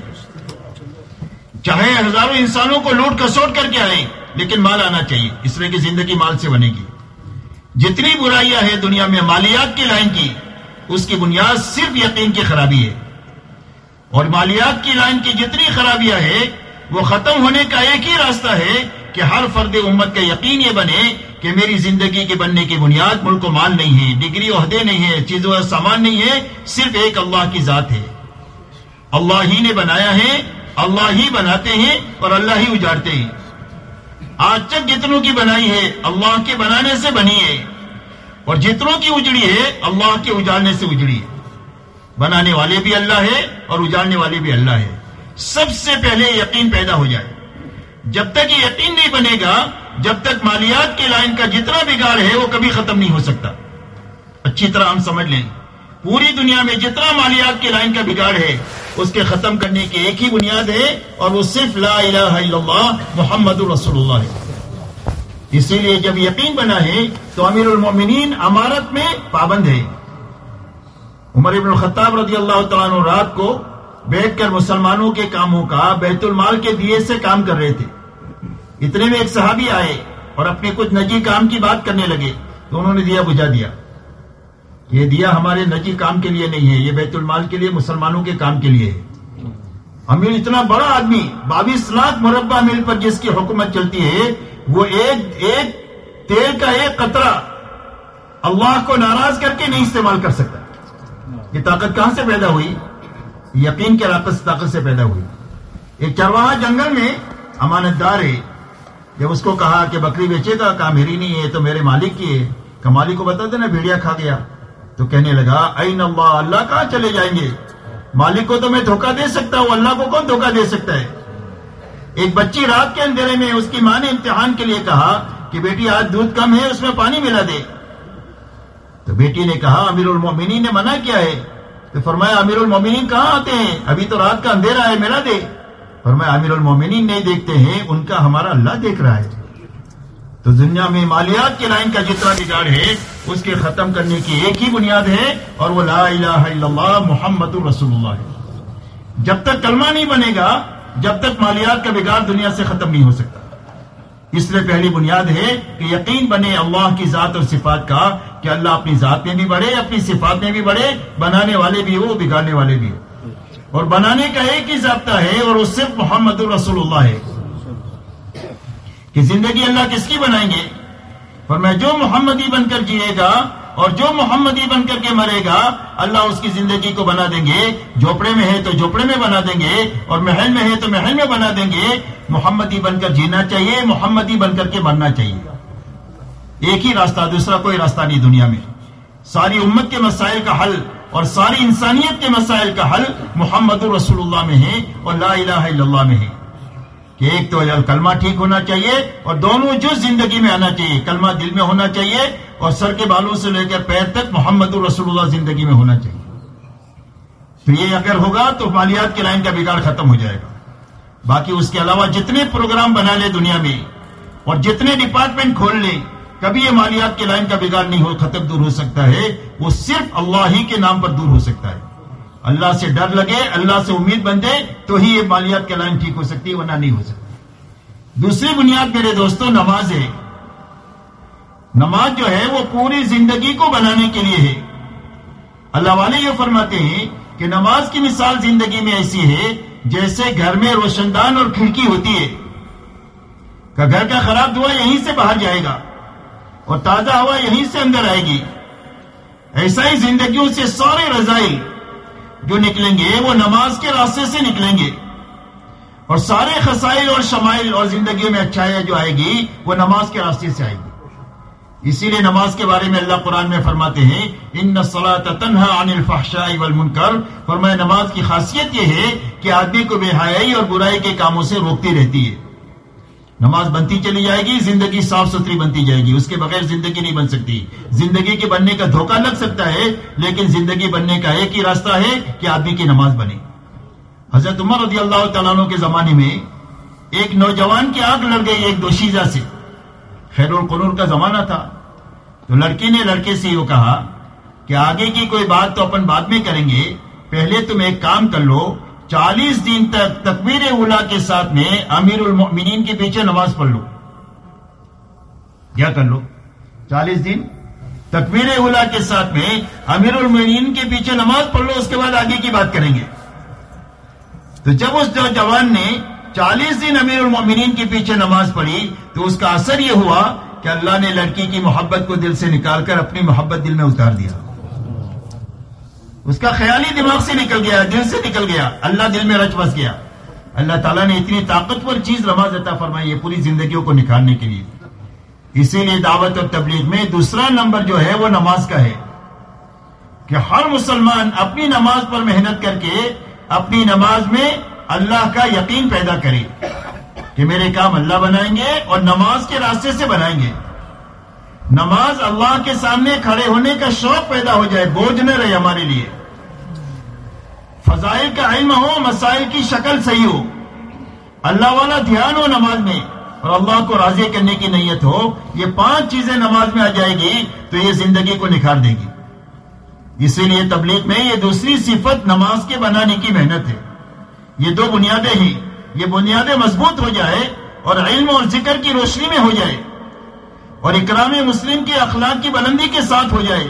چاہے ہزاروں انسانوں کو لوٹ کسوٹ کر کے آئے، لیکن مال آنا چاہیے، اس لیے کہ زندگی مال سے بنے گی۔ جتنی برائیاں ہیں دنیا میں مالیات کی لائن کی، اس کی بنیاد صرف یقین کی خرابی ہے۔ اور مالیات کی لائن کی جتنی خرابیاں ہیں، وہ ختم ہونے کا ایک ہی راستہ ہے کہ ہر فرد امت کا یقین یہ بنے کہ میری زندگی کے بننے کی بنیاد ملک و مال نہیں ہے، ڈگری عہدے نہیں ہے چیزوں کا سامان نہیں ہے صرف ایک اللہ کی ذات ہے۔ اللہ ہی نے بنایا ہے، اللہ ہی بناتے ہیں اور اللہ ہی اجاڑتے ہیں۔ آج تک جتنوں کی بنائی ہے، اللہ کے بنانے سے بنی ہے۔ اور جتنوں کی اجڑی ہے، اللہ کے اجاڑنے سے اجڑی ہے۔ بنانے والے بھی اللہ ہے اور اجاڑنے والے بھی اللہ ہے۔ سب سے پہلے یقین پیدا ہو جائے۔ جب تک یہ یقین نہیں بنے گا جب تک مالیات کے لائن کا جتنا بگاڑ ہے وہ کبھی ختم نہیں ہو سکتا۔ اچھی طرح ہم سمجھ لیں۔ پوری دنیا میں جتنا مالیات کے لائن کا بگاڑ ہے، اس کے ختم کرنے کی ایک ہی بنیاد ہے اور وہ صرف لا الہ الا اللہ محمد الرسول اللہ ہے۔ اسی لیے جب یقین بنا ہے تو امیر المومنین امارت میں پابند ہے عمر ابن الخطاب رضی اللہ تعالیٰ رات کو بیٹھ کر مسلمانوں کے کاموں کا بیت المال کے دیے سے کام کر رہے تھے۔ اتنے میں ایک صحابی آئے اور اپنے کچھ نجی کام کی بات کرنے لگے تو انہوں نے دیا بجھا دیا۔ یہ دیا ہمارے نجی کام کے لیے نہیں ہے، یہ بیت المال کے لیے، مسلمانوں کے کام کے لیے ہے۔ امیر اتنا بڑا آدمی، بائیس لاکھ مربع میل پر جس کی حکومت چلتی ہے، وہ ایک ایک تیل کا ایک قطرہ اللہ کو ناراض کر کے نہیں استعمال کر سکتا۔ یہ طاقت کہاں سے پیدا ہوئی؟ یقین کے راقت طاقت سے پیدا ہوئی۔ ایک چرواہا جنگل میں امانت دار ہے۔ جب اس کو کہا کہ بکری بیچے گا، کہا، میری نہیں ہے تو میرے مالک کی ہے۔ کہ مالک کو بتا دینا، بھیڑیا کھا گیا۔ تو کہنے لگا، این اللہ اللہ کہاں چلے جائیں گے؟ مالک کو تو میں دھوکہ دے سکتا ہوں، اللہ کو کون دھوکہ دے سکتا ہے؟ ایک بچی رات کے اندھیرے میں اس کی ماں نے امتحان کے لیے کہا کہ بیٹی، آج دودھ کم ہے، اس میں پانی ملا دے۔ تو بیٹی نے کہا، امیر المومنین نے منع کیا ہے۔ تو فرمایا، امیر المومنین کہاں آتے ہیں؟ ابھی تو رات کا اندھیرا ہے، ملا دے۔ فرمایا، امیر المومنین نہیں دیکھتے ہیں، ان کا ہمارا اللہ دیکھ رہا ہے۔ تو دنیا میں مالیات کے لائن کا جتنا بگاڑ ہے، اس کے ختم کرنے کی ایک ہی بنیاد ہے، اور وہ لا الہ الا اللہ محمد الرسول اللہ ہے۔ جب تک کلمہ نہیں بنے گا، جب تک مالیات کا بگاڑ دنیا سے ختم نہیں ہو سکتا۔ اس لیے پہلی بنیاد ہے کہ یقین بنے اللہ کی ذات اور صفات کا، کہ اللہ اپنی ذات میں بھی بڑھے، اپنی صفات میں بھی بڑھے، بنانے والے بھی ہو، بگاڑنے والے بھی ہو۔ اور بنانے کا ایک ہی ضابطہ ہے اور وہ صرف محمد الرسول اللہ ہے۔ کہ زندگی اللہ کس کی بنائیں گے؟ اور میں جو محمدی بن کر جیے گا اور جو محمدی بن کر کے مرے گا، اللہ اس کی زندگی کو بنا دیں گے۔ جھوپڑے میں ہے تو جھوپڑے میں بنا دیں گے اور محل میں ہے تو محل میں بنا دیں گے۔ محمدی بن کر جینا چاہیے محمدی بن کر کے مرنا چاہیے۔ ایک ہی راستہ، دوسرا کوئی راستہ نہیں دنیا میں۔ ساری امت کے مسائل کا حل اور ساری انسانیت کے مسائل کا حل محمد رسول اللہ میں ہے اور لا الہ الا اللہ میں ہے کہ ایک تو کلمہ ٹھیک ہونا چاہیے اور دونوں جو زندگی میں آنا چاہیے، کلمہ دل میں ہونا چاہیے اور سر کے بالوں سے لے کر پیر تک محمد الرسول اللہ زندگی میں ہونا چاہیے۔ تو یہ اگر ہوگا تو مالیات کی لائن کا بگاڑ ختم ہو جائے گا۔ باقی اس کے علاوہ جتنے پروگرام بنا لے دنیا میں اور جتنے ڈپارٹمنٹ کھول لیں کبھی یہ مالیات کی لائن کا بگاڑ نہیں ہو، ختم دور ہو سکتا ہے۔ وہ صرف اللہ ہی کے نام پر دور ہو سکتا ہے۔ اللہ سے ڈر لگے، اللہ سے امید بن جائے، تو ہی یہ مالیات کی لائن ٹھیک ہو سکتی ہے، ورنہ نہیں ہو سکتی دوسری بنیاد میرے دوستوں نماز ہے۔ نماز جو ہے، وہ پوری زندگی کو بنانے کے لیے ہے۔ اللہ والے یہ فرماتے ہیں کہ نماز کی مثال زندگی میں ایسی ہے، جیسے گھر میں روشن دان اور کھڑکی ہوتی ہے۔ کہ گھر کا خراب دعا یہیں سے باہر جائے گا۔ اور تازہ ہوا یہیں سے اندر آئے گی۔ ایسا ہی زندگیوں سے سارے رضائل جو نکلیں گے، وہ نماز کے راستے سے نکلیں گے۔ اور سارے خسائل اور شمائل اور زندگی میں اچھائی جو آئے گی، وہ نماز کے راستے سے آئے گی۔ اسی لیے نماز کے بارے میں اللہ قرآن میں فرماتے ہیں، ان نسلا تنہا عن الفحشاء والمنکر فرمایا، نماز کی خاصیت یہ ہے کہ آدمی کو بے حیائی اور برائی کے کاموں سے روکتی رہتی ہے۔ نماز بنتی چلی جائے گی، زندگی صاف ستھری بنتی جائے گی۔ اس کے بغیر زندگی نہیں بن سکتی۔ زندگی کے بننے کا دھوکہ لگ سکتا ہے، لیکن زندگی بننے کا ایک ہی راستہ ہے کہ آدمی کی نماز بنے۔ حضرت عمر رضی اللہ تعالیٰ عنہ کے زمانے میں ایک نوجوان کی آگ لڑ گئی ایک دوشیزہ سے۔ خیر القرور کا زمانہ تھا۔ تو لڑکی نے لڑکے سے یہ کہا کہ آگے کی کوئی بات تو اپن بعد میں کریں گے۔ پہلے تم ایک کام کر لو چالیس دن تک تکبیر اولا کے ساتھ میں امیر المؤمنین کے پیچھے نماز پڑھ لو۔ کیا کر لو؟ چالیس دن تکبیر اولا کے ساتھ میں امیر المؤمنین کے پیچھے نماز پڑھ لو، اس کے بعد آگے کی بات کریں گے۔ تو جب اس جوان نے چالیس دن امیر المؤمنین کے پیچھے نماز پڑھی، تو اس کا اثر یہ ہوا کہ اللہ نے لڑکی کی محبت کو دل سے نکال کر اپنی محبت دل میں اتار دیا۔ اس کا خیالی دماغ سے نکل گیا، دل سے نکل گیا، اللہ دل میں رچ بس گیا۔ اللہ تعالیٰ نے اتنی طاقتور چیز نماز عطا فرمائی ہے پوری زندگیوں کو نکالنے کے لیے۔ اسی لیے دعوت اور تبلیغ میں دوسرا نمبر جو ہے وہ نماز کا ہے۔ کہ ہر مسلمان اپنی نماز پر محنت کر کے اپنی نماز میں اللہ کا یقین پیدا کرے کہ میرے کام اللہ بنائیں گے اور نماز کے راستے سے بنائیں گے۔ نماز اللہ کے سامنے کھڑے ہونے کا شوق پیدا ہو جائے، بوجھ نہ رہے ہمارے لیے۔ فضائل کا علم ہو، مسائل کی شکل صحیح ہو۔ اللہ والا دھیان ہو نماز میں۔ اور اللہ کو راضی کرنے کی نیت ہو، یہ پانچ چیزیں نماز میں آ جائے گی تو یہ زندگی کو نکھار دے گی۔ اسی لیے تبلیغ میں یہ دوسری صفت نماز کے بنانے کی محنت ہے۔ یہ دو بنیادیں ہیں۔ یہ بنیادیں مضبوط ہو جائے اور علم اور ذکر کی روشنی میں ہو جائے۔ اور اکرام مسلم کے اخلاق کی بلندی کے ساتھ ہو جائے،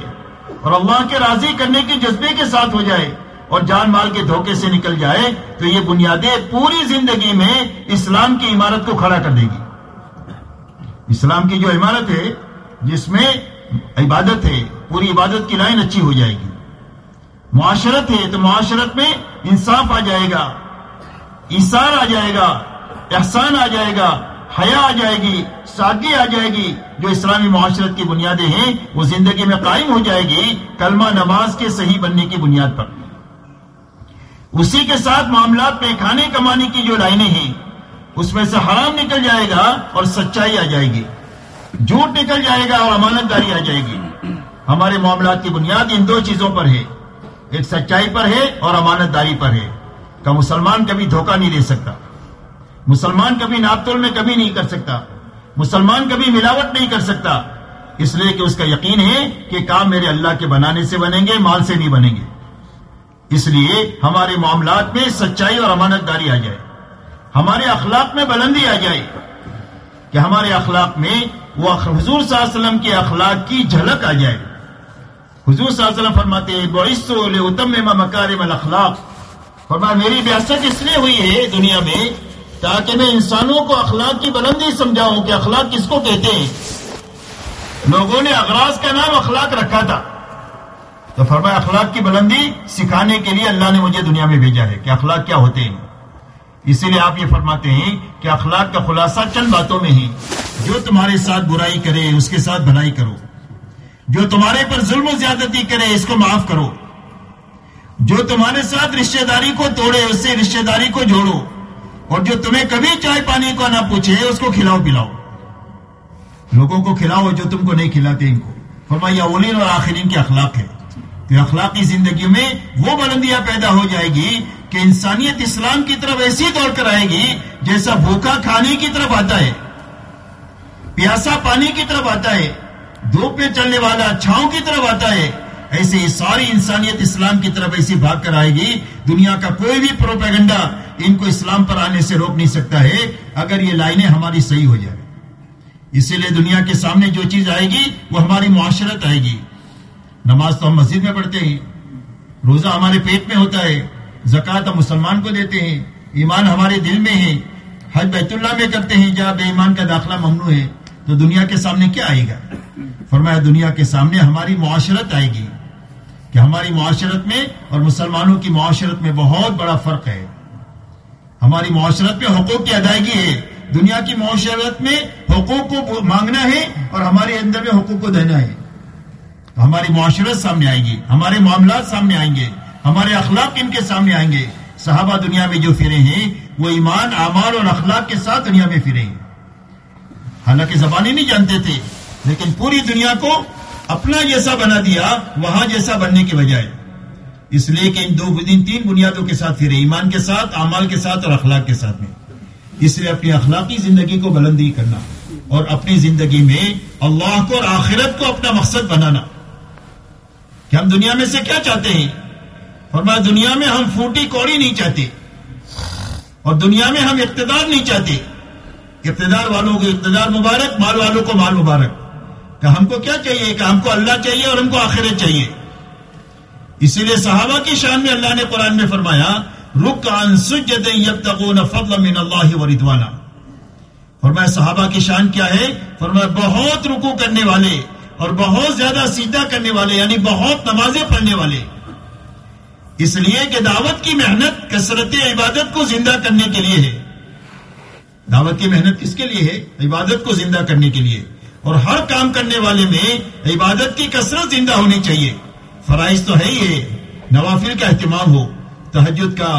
اور اللہ کے راضی کرنے کے جذبے کے ساتھ ہو جائے، اور جان مال کے دھوکے سے نکل جائے، تو یہ بنیادیں پوری زندگی میں اسلام کی عمارت کو کھڑا کر دے گی۔ اسلام کی جو عمارت ہے، جس میں عبادت ہے، پوری عبادت کی لائن اچھی ہو جائے گی۔ معاشرت ہے، تو معاشرت میں انصاف آ جائے گا ایسار آ جائے گا، احسان آ جائے گا حیا آ جائے گی سادگی آ جائے گی، جو اسلامی معاشرت کی بنیادیں ہیں، وہ زندگی میں قائم ہو جائے گی کلمہ نماز کے صحیح بننے کی بنیاد پر۔ اسی کے ساتھ معاملات میں کھانے کمانے کی جو لائنیں ہیں، اس میں سے حرام نکل جائے گا اور سچائی آ جائے گی۔ جھوٹ نکل جائے گا اور امانت داری آ جائے گی۔ ہمارے معاملات کی بنیاد ان دو چیزوں پر ہے۔ ایک سچائی پر ہے اور امانت داری پر ہے۔ کہ مسلمان کبھی دھوکہ نہیں دے سکتا۔ مسلمان کبھی ناپتول میں کبھی نہیں کر سکتا، مسلمان کبھی ملاوٹ نہیں کر سکتا۔ اس لیے کہ اس کا یقین ہے کہ کام میرے اللہ کے بنانے سے بنیں گے، مال سے نہیں بنیں گے۔ اس لیے ہمارے معاملات میں سچائی اور امانت داری آ جائے۔ ہمارے اخلاق میں بلندی آ جائے۔ کہ ہمارے اخلاق میں وہ حضور صلی اللہ علیہ وسلم کے اخلاق کی جھلک آ جائے۔ حضور صلی اللہ علیہ وسلم فرماتے ہیں مکارم الاخلاق فرمایا، میری بیاست اس لیے ہوئی ہے دنیا میں تاکہ میں انسانوں کو اخلاق کی بلندی سمجھاؤں کہ اخلاق کس کو کہتے ہیں؟ لوگوں نے اغراض کا نام اخلاق رکھا تھا۔ تو فرمایا، اخلاق کی بلندی سکھانے کے لیے اللہ نے مجھے دنیا میں بھیجا ہے کہ اخلاق کیا ہوتے ہیں؟ اسی لیے آپ یہ فرماتے ہیں کہ اخلاق کا خلاصہ چند باتوں میں ہے۔ جو تمہارے ساتھ برائی کرے، اس کے ساتھ بھلائی کرو۔ جو تمہارے پر ظلم و زیادتی کرے، اس کو معاف کرو۔ جو تمہارے ساتھ رشتہ داری کو توڑے، اس سے رشتہ داری کو جوڑو۔ اور جو تمہیں کبھی چائے پانی کو نہ پوچھے، اس کو کھلاؤ، پلاؤ۔ لوگوں کو کھلاؤ جو تم کو نہیں کھلاتے، ان کو۔ فرمایا، اولین اور آخرین کے اخلاق ہے کہ اخلاقی زندگی میں وہ بلندیاں پیدا ہو جائے گی کہ انسانیت اسلام کی طرف ایسی دوڑ کر آئے گی جیسا بھوکا کھانے کی طرف آتا ہے، پیاسا پانی کی طرف آتا ہے، دھوپ میں چلنے والا چھاؤں کی طرف آتا ہے ایسے ہی ساری انسانیت اسلام کی طرف ایسی بھاگ کر آئے گی، دنیا کا کوئی بھی پروپیگنڈا ان کو اسلام پر آنے سے روک نہیں سکتا ہے، اگر یہ لائنیں ہماری صحیح ہو جائے اسی لیے دنیا کے سامنے جو چیز آئے گی، وہ ہماری معاشرت آئے گی۔ نماز تو ہم مسجد میں پڑھتے ہیں، روزہ ہمارے پیٹ میں ہوتا ہے، زکوٰۃ ہم مسلمان کو دیتے ہیں، ایمان ہمارے دل میں ہے۔ حج بیت اللہ میں کرتے ہیں، جہاں بے ایمان کا داخلہ ممنوع ہے، تو دنیا کے سامنے کیا آئے گا؟ فرمایا دنیا کے سامنے ہماری معاشرت آئے گی۔ کہ ہماری معاشرت میں اور مسلمانوں کی معاشرت میں بہت بڑا فرق ہے۔ ہماری معاشرت میں حقوق کی ادائیگی ہے۔ دنیا کی معاشرت میں حقوق کو مانگنا ہے اور ہمارے اندر میں حقوق کو دینا ہے۔ تو ہماری معاشرت سامنے آئے گی، ہمارے معاملات سامنے آئیں گے، ہمارے اخلاق ان کے سامنے آئیں گے۔ صحابہ دنیا میں جو پھرے ہیں، وہ ایمان، اعمال اور اخلاق کے ساتھ دنیا میں پھرے ہیں۔ حالانکہ زبانی نہیں جانتے تھے، لیکن پوری دنیا کو اپنا جیسا بنا دیا، وہاں جیسا بننے کی بجائے۔ اس لیے کہ ان دو ان تین بنیادوں کے ساتھ پھرے ایمان کے ساتھ، اعمال کے ساتھ اور اخلاق کے ساتھ میں۔ اس لیے اپنی اخلاقی زندگی کو بلندی کرنا اور اپنی زندگی میں اللہ کو اور آخرت کو اپنا مقصد بنانا۔ کہ ہم دنیا میں سے کیا چاہتے ہیں؟ فرمایا، دنیا میں ہم پھوٹی کوڑی نہیں چاہتے۔ اور دنیا میں ہم اقتدار نہیں چاہتے۔ اقتدار والوں کو اقتدار مبارک، مال والوں کو مال مبارک۔ کہ ہم کو کیا چاہیے؟ کہ ہم کو اللہ چاہیے اور ہم کو آخرت چاہیے۔ اسی لیے صحابہ کی شان میں اللہ نے قرآن میں فرمایا، رک ان سجد یبتغون فضل من اللہ و فرمایا، صحابہ کی شان کیا ہے؟ فرمایا، بہت رکو کرنے والے اور بہت زیادہ سیدھا کرنے والے یعنی بہت نمازیں پڑھنے والے۔ اس لیے کہ دعوت کی محنت کثرت عبادت کو زندہ کرنے کے لیے ہے۔ دعوت کی محنت کس کے لیے ہے؟ عبادت کو زندہ کرنے کے لیے۔ اور ہر کام کرنے والے میں عبادت کی کثرت زندہ ہونی چاہیے۔ فرائض تو ہے ہی ہے نوافل کا اہتمام ہو تحجد کا،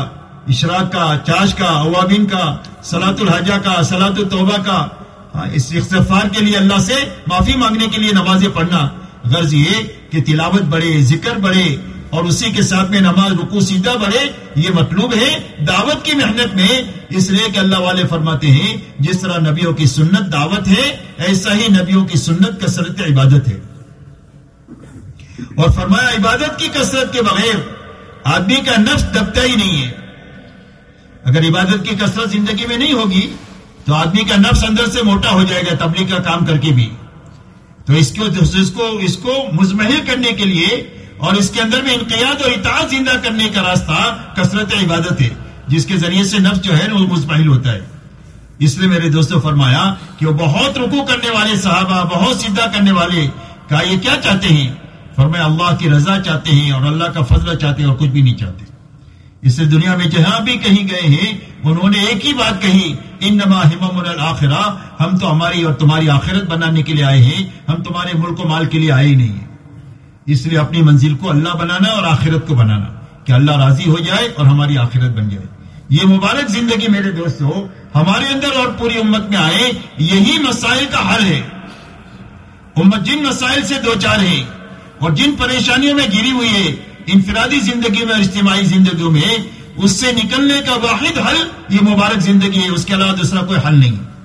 اشراق کا، چاش کا عوابین کا سلاۃ الحجہ کا سلاۃ التوبہ کا۔ ہاں، اس استغفار کے لیے اللہ سے معافی مانگنے کے لیے نمازیں پڑھنا۔ غرض یہ کہ تلاوت بڑھے، ذکر بڑھے اور اسی کے ساتھ میں نماز رکو سیدھا بڑھے یہ مطلوب ہے دعوت کی محنت میں۔ اس لیے کہ اللہ والے فرماتے ہیں، جس طرح نبیوں کی سنت دعوت ہے، ایسا ہی نبیوں کی سنت کثرت عبادت ہے۔ اور فرمایا، عبادت کی کثرت کے بغیر آدمی کا نفس دبتا ہی نہیں ہے۔ اگر عبادت کی کثرت زندگی میں نہیں ہوگی، تو آدمی کا نفس اندر سے موٹا ہو جائے گا، تبلیغ کا کام کر کے بھی۔ تو اس کو اس کو اس کو مزمحل کرنے کے لیے اور اس کے اندر میں انقیاد اور اطاعت زندہ کرنے کا راستہ کثرت عبادت ہے، جس کے ذریعے سے نفس جو ہے وہ مزمحل ہوتا ہے۔ اس لیے میرے دوستوں فرمایا کہ وہ بہت رکو کرنے والے صحابہ، بہت سیدھا کرنے والے کا یہ کیا چاہتے ہیں؟ فرمایا اللہ کی رضا چاہتے ہیں اور اللہ کا فضلہ چاہتے ہیں اور کچھ بھی نہیں چاہتے۔ اس سے دنیا میں جہاں بھی کہیں گئے ہیں، انہوں نے ایک ہی بات کہی ان نما ہم الآخرہ ہم تو ہماری اور تمہاری آخرت بنانے کے لیے آئے ہیں، ہم تمہارے ملک و مال کے لیے آئے ہی نہیں۔ ہیں اس لیے اپنی منزل کو اللہ بنانا اور آخرت کو بنانا کہ اللہ راضی ہو جائے اور ہماری آخرت بن جائے۔ یہ مبارک زندگی میرے دوستوں ہمارے اندر اور پوری امت میں آئے، یہی مسائل کا حل ہے۔ امت جن مسائل سے دو چار ہے اور جن پریشانیوں میں گری ہوئی ہے، انفرادی زندگی میں اور اجتماعی زندگیوں میں، اس سے نکلنے کا واحد حل یہ مبارک زندگی ہے، اس کے علاوہ دوسرا کوئی حل نہیں۔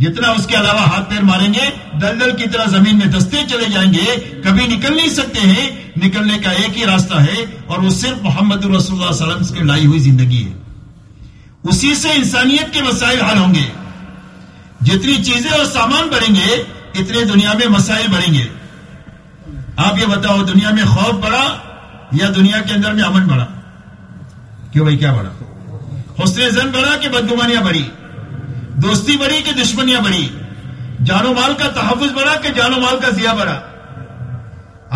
جتنا اس کے علاوہ ہاتھ پیر ماریں گے دل دل کی طرح زمین میں دستے چلے جائیں گے، کبھی نکل نہیں سکتے ہیں۔ نکلنے کا ایک ہی راستہ ہے اور وہ صرف محمد رسول اللہ علیہ وسلم کی لائی ہوئی زندگی ہے۔ اسی سے انسانیت کے مسائل حل ہوں گے۔ جتنی چیزیں اور سامان بڑھیں گے، اتنے دنیا میں مسائل بڑھیں گے۔ آپ یہ بتاؤ، دنیا میں خوف بڑھا یا دنیا کے اندر میں امن بڑھا؟ کیوں بھائی کیا بڑھا؟ حسن زن بڑھا کہ بدگمانیاں بڑھی؟ دوستی بڑھی کہ دشمنیاں بڑھی جانو مال کا تحفظ بڑھا کہ جانو مال کا ضیا بڑھا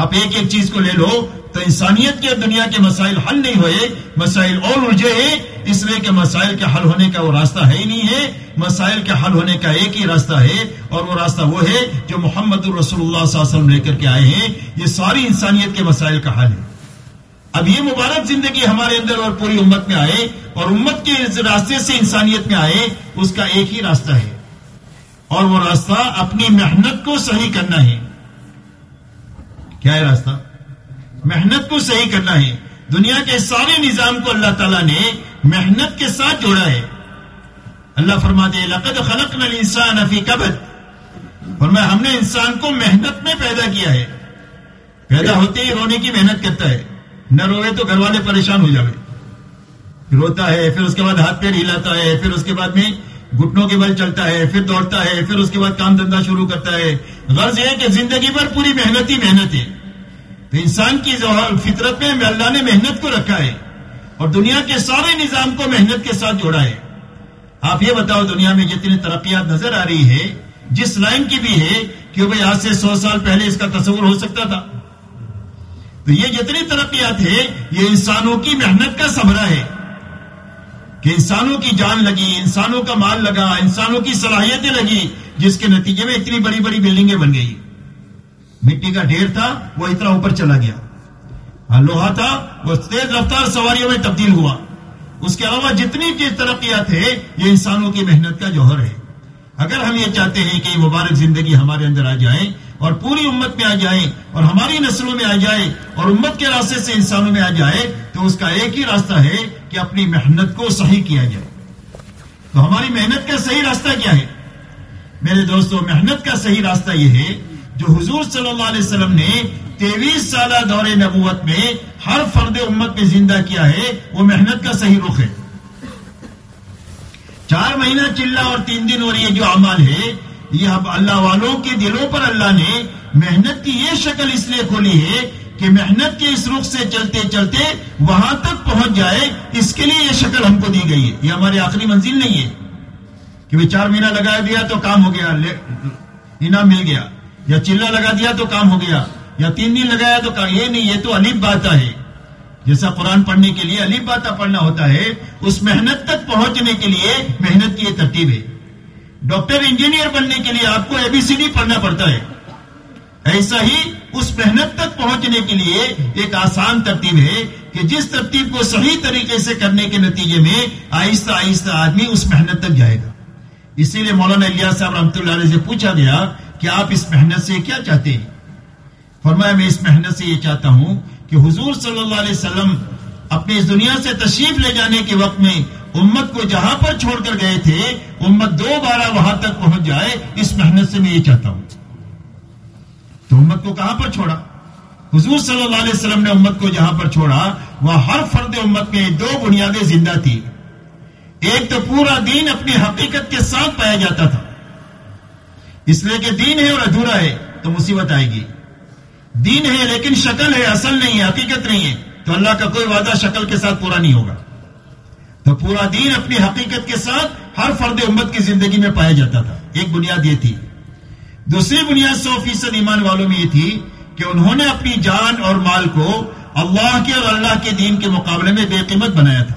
آپ ایک ایک چیز کو لے لو تو انسانیت کے دنیا کے مسائل حل نہیں ہوئے، مسائل اور الجھے ہیں، اس لیے کہ مسائل کے حل ہونے کا وہ راستہ ہے ہی نہیں ہے، مسائل کے حل ہونے کا ایک ہی راستہ ہے، اور وہ راستہ وہ ہے جو محمد الرسول اللہ صلی اللہ علیہ وسلم لے کر کے آئے ہیں۔ یہ ساری انسانیت کے مسائل کا حل ہے۔ اب یہ مبارک زندگی ہمارے اندر اور پوری امت میں آئے اور امت کے راستے سے انسانیت میں آئے، اس کا ایک ہی راستہ ہے۔ اور وہ راستہ اپنی محنت کو صحیح کرنا ہے۔ کیا ہے راستہ؟ محنت کو صحیح کرنا ہے۔ دنیا کے سارے نظام کو اللہ تعالیٰ نے محنت کے ساتھ جوڑا ہے۔ اللہ فرماتے لقد خلق نل انسان افی اور میں ہم نے انسان کو محنت میں پیدا کیا ہے۔ پیدا ہوتے ہی رونے کی محنت کرتا ہے۔ نہ روے تو گھر والے پریشان ہو جائے روتا ہے، پھر اس کے بعد ہاتھ پیر ہلاتا ہے، پھر اس کے بعد میں گھٹنوں کے بل چلتا ہے، پھر دوڑتا ہے، پھر اس کے بعد کام دھندا شروع کرتا ہے۔ غرض یہ کہ زندگی پر پوری محنت ہی محنت ہے۔ تو انسان کی فطرت میں اللہ نے محنت کو رکھا ہے اور دنیا کے سارے نظام کو محنت کے ساتھ جوڑا ہے۔ آپ یہ بتاؤ دنیا میں جتنی ترقیات نظر آ رہی ہے، جس لائن کی بھی ہے کہ بھائی آج سے سو سال پہلے اس کا تصور ہو سکتا تھا۔ تو یہ جتنی ترقیات ہے یہ انسانوں کی محنت کا سبرا ہے۔ کہ انسانوں کی جان لگی، انسانوں کا مال لگا، انسانوں کی صلاحیتیں لگی، جس کے نتیجے میں اتنی بڑی بڑی بلڈنگیں بن گئی۔ مٹی کا ڈھیر تھا، وہ اتنا اوپر چلا گیا۔ لوہا تھا، وہ تیز رفتار سواریوں میں تبدیل ہوا۔ اس کے علاوہ جتنی چیز ترقیات ہے یہ انسانوں کی محنت کا جوہر ہے۔ اگر ہم یہ چاہتے ہیں کہ یہ مبارک زندگی ہمارے اندر آ جائے اور پوری امت میں آ جائے اور ہماری نسلوں میں آ جائے اور امت کے راستے سے انسانوں میں آ جائے تو اس کا ایک ہی راستہ ہے کہ اپنی محنت کو صحیح کیا جائے۔ تو ہماری محنت کا صحیح راستہ کیا ہے؟ میرے دوستوں محنت کا صحیح راستہ یہ ہے جو حضور صلی اللہ علیہ وسلم نے تیویس سالہ دور نبوت میں ہر فرد امت میں زندہ کیا ہے، وہ محنت کا صحیح رخ ہے۔ چار مہینہ چلا اور تین دن اور یہ جو عمل ہے یہ اللہ والوں کے دلوں پر اللہ نے محنت کی یہ شکل اس لیے کھولی ہے کہ محنت کے اس رخ سے چلتے چلتے وہاں تک پہنچ جائے، اس کے لیے یہ شکل ہم کو دی گئی ہے۔ یہ ہماری آخری منزل نہیں ہے۔ کہ وہ چار مہینہ لگا دیا تو کام ہو گیا انعام مل گیا۔ یا چلا لگا دیا تو کام ہو گیا۔ یا تین دن لگایا تو کام، یہ نہیں، یہ تو علیب بات ہے۔ جیسا قرآن پڑھنے کے لیے علی باتا پڑھنا ہوتا ہے، اس محنت تک پہنچنے کے لیے محنت کی یہ ترتیب ہے۔ ڈاکٹر انجینئر بننے کے لیے آپ کو اے بی سی ڈی پڑھنا پڑتا ہے۔ ایسا ہی اس محنت تک پہنچنے کے لیے ایک آسان ترتیب ہے کہ جس ترتیب کو صحیح طریقے سے کرنے کے نتیجے میں آہستہ آہستہ آدمی اس محنت تک جائے گا۔ اسی لیے مولانا الیا صاحب رحمۃ اللہ علیہ سے پوچھا گیا کہ آپ اس محنت سے کیا چاہتے ہیں؟ فرمایا، میں اس محنت سے یہ چاہتا ہوں کہ حضور صلی اللہ علیہ وسلم اپنی اس دنیا سے تشریف لے جانے کے وقت میں امت کو جہاں پر چھوڑ کر گئے تھے، امت دو بارہ وہاں تک پہنچ جائے، اس محنت سے میں یہ چاہتا ہوں۔ تو امت کو کہاں پر چھوڑا؟ حضور صلی اللہ علیہ وسلم نے امت کو جہاں پر چھوڑا وہ ہر فرد امت میں دو بنیادیں زندہ تھی ایک تو پورا دین اپنی حقیقت کے ساتھ پایا جاتا تھا۔ اس لیے کہ دین ہے اور ادھورا ہے، تو مصیبت آئے گی۔ دین ہے لیکن شکل ہے، اصل نہیں ہے حقیقت نہیں ہے۔ تو اللہ کا کوئی وعدہ شکل کے ساتھ پورا نہیں ہوگا۔ تو پورا دین اپنی حقیقت کے ساتھ ہر فرد امت کی زندگی میں پایا جاتا تھا۔ ایک بنیاد یہ تھی۔ دوسری بنیاد سو فیصد ایمان والوں میں یہ تھی کہ انہوں نے اپنی جان اور مال کو اللہ کے اور اللہ کے دین کے مقابلے میں بے قیمت بنایا تھا۔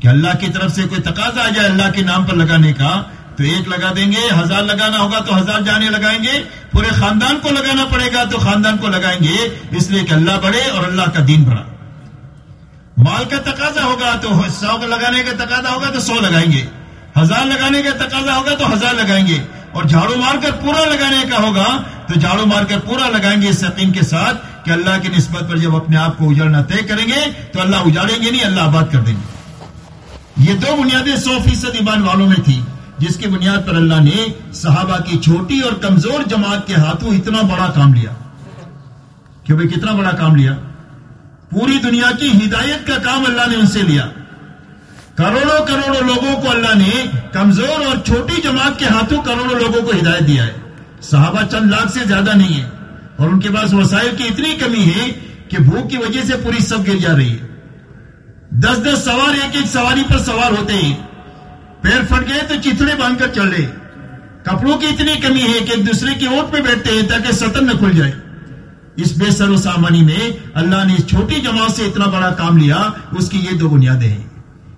کہ اللہ کی طرف سے کوئی تقاضا آ جائے اللہ کے نام پر لگانے کا، تو ایک لگا دیں گے، ہزار لگانا ہوگا تو ہزار جانے لگائیں گے، پورے خاندان کو لگانا پڑے گا تو خاندان کو لگائیں گے، اس لیے کہ اللہ بڑھے اور اللہ کا دین بڑھا۔ مال کا تقاضا ہوگا تو سو لگانے کا تقاضا ہوگا تو سو لگائیں گے۔ ہزار لگانے کا تقاضا ہوگا تو ہزار لگائیں گے۔ اور جھاڑو مار کر پورا لگانے کا ہوگا تو جھاڑو مار کر پورا لگائیں گے اس یقین کے ساتھ کہ اللہ کی نسبت پر جب اپنے آپ کو اجڑنا طے کریں گے تو اللہ اجاڑیں گے نہیں، اللہ آباد کر دیں گے۔ یہ دو بنیادیں سو فیصد ایمان والوں میں تھی جس کی بنیاد پر اللہ نے صحابہ کی چھوٹی اور کمزور جماعت کے ہاتھوں اتنا بڑا کام لیا۔ کہ بھائی کتنا بڑا کام لیا؟ پوری دنیا کی ہدایت کا کام اللہ نے ان سے لیا۔ کروڑوں کروڑوں لوگوں کو اللہ نے کمزور اور چھوٹی جماعت کے ہاتھوں کروڑوں لوگوں کو ہدایت دیا ہے۔ صحابہ چند لاکھ سے زیادہ نہیں ہے اور ان کے پاس وسائل کی اتنی کمی ہے کہ بھوک کی وجہ سے پوری سب گر جا رہی ہے۔ دس دس سوار ایک ایک سواری پر سوار ہوتے ہیں۔ پیر پھٹ گئے تو چتڑے باندھ کر چل رہے۔ کپڑوں کی اتنی کمی ہے کہ ایک دوسرے کی اوٹ پہ بیٹھتے ہیں تاکہ سطن نہ کھل جائے۔ اس بے سر و سامانی میں اللہ نے اس چھوٹی جماعت سے اتنا بڑا کام لیا، اس کی یہ دو بنیادیں ہیں۔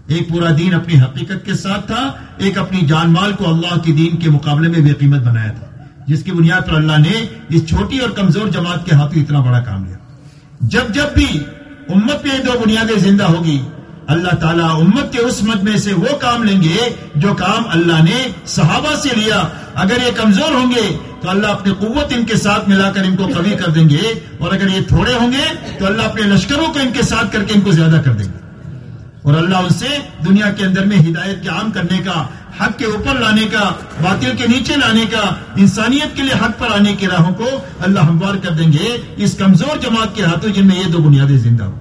ایک پورا دین اپنی حقیقت کے ساتھ تھا، ایک اپنی جان مال کو اللہ کے دین کے مقابلے میں بے قیمت بنایا تھا۔ جس کی بنیاد پر اللہ نے اس چھوٹی اور کمزور جماعت کے ہاتھوں اتنا بڑا کام لیا۔ جب جب بھی امت میں دو بنیادیں زندہ ہوگی، اللہ تعالیٰ امت کے اس مجمع سے وہ کام لیں گے جو کام اللہ نے صحابہ سے لیا۔ اگر یہ کمزور ہوں گے تو اللہ اپنی قوت ان کے ساتھ ملا کر ان کو قوی کر دیں گے اور اگر یہ تھوڑے ہوں گے تو اللہ اپنے لشکروں کو ان کے ساتھ کر کے ان کو زیادہ کر دیں گے۔ اور اللہ ان سے دنیا کے اندر میں ہدایت کے عام کرنے کا، حق کے اوپر لانے کا، باطل کے نیچے لانے کا، انسانیت کے لیے حق پر آنے کی راہوں کو اللہ ہموار کر دیں گے۔ اس کمزور جماعت کے ہاتھوں جن میں یہ دو بنیادیں زندہ ہوں۔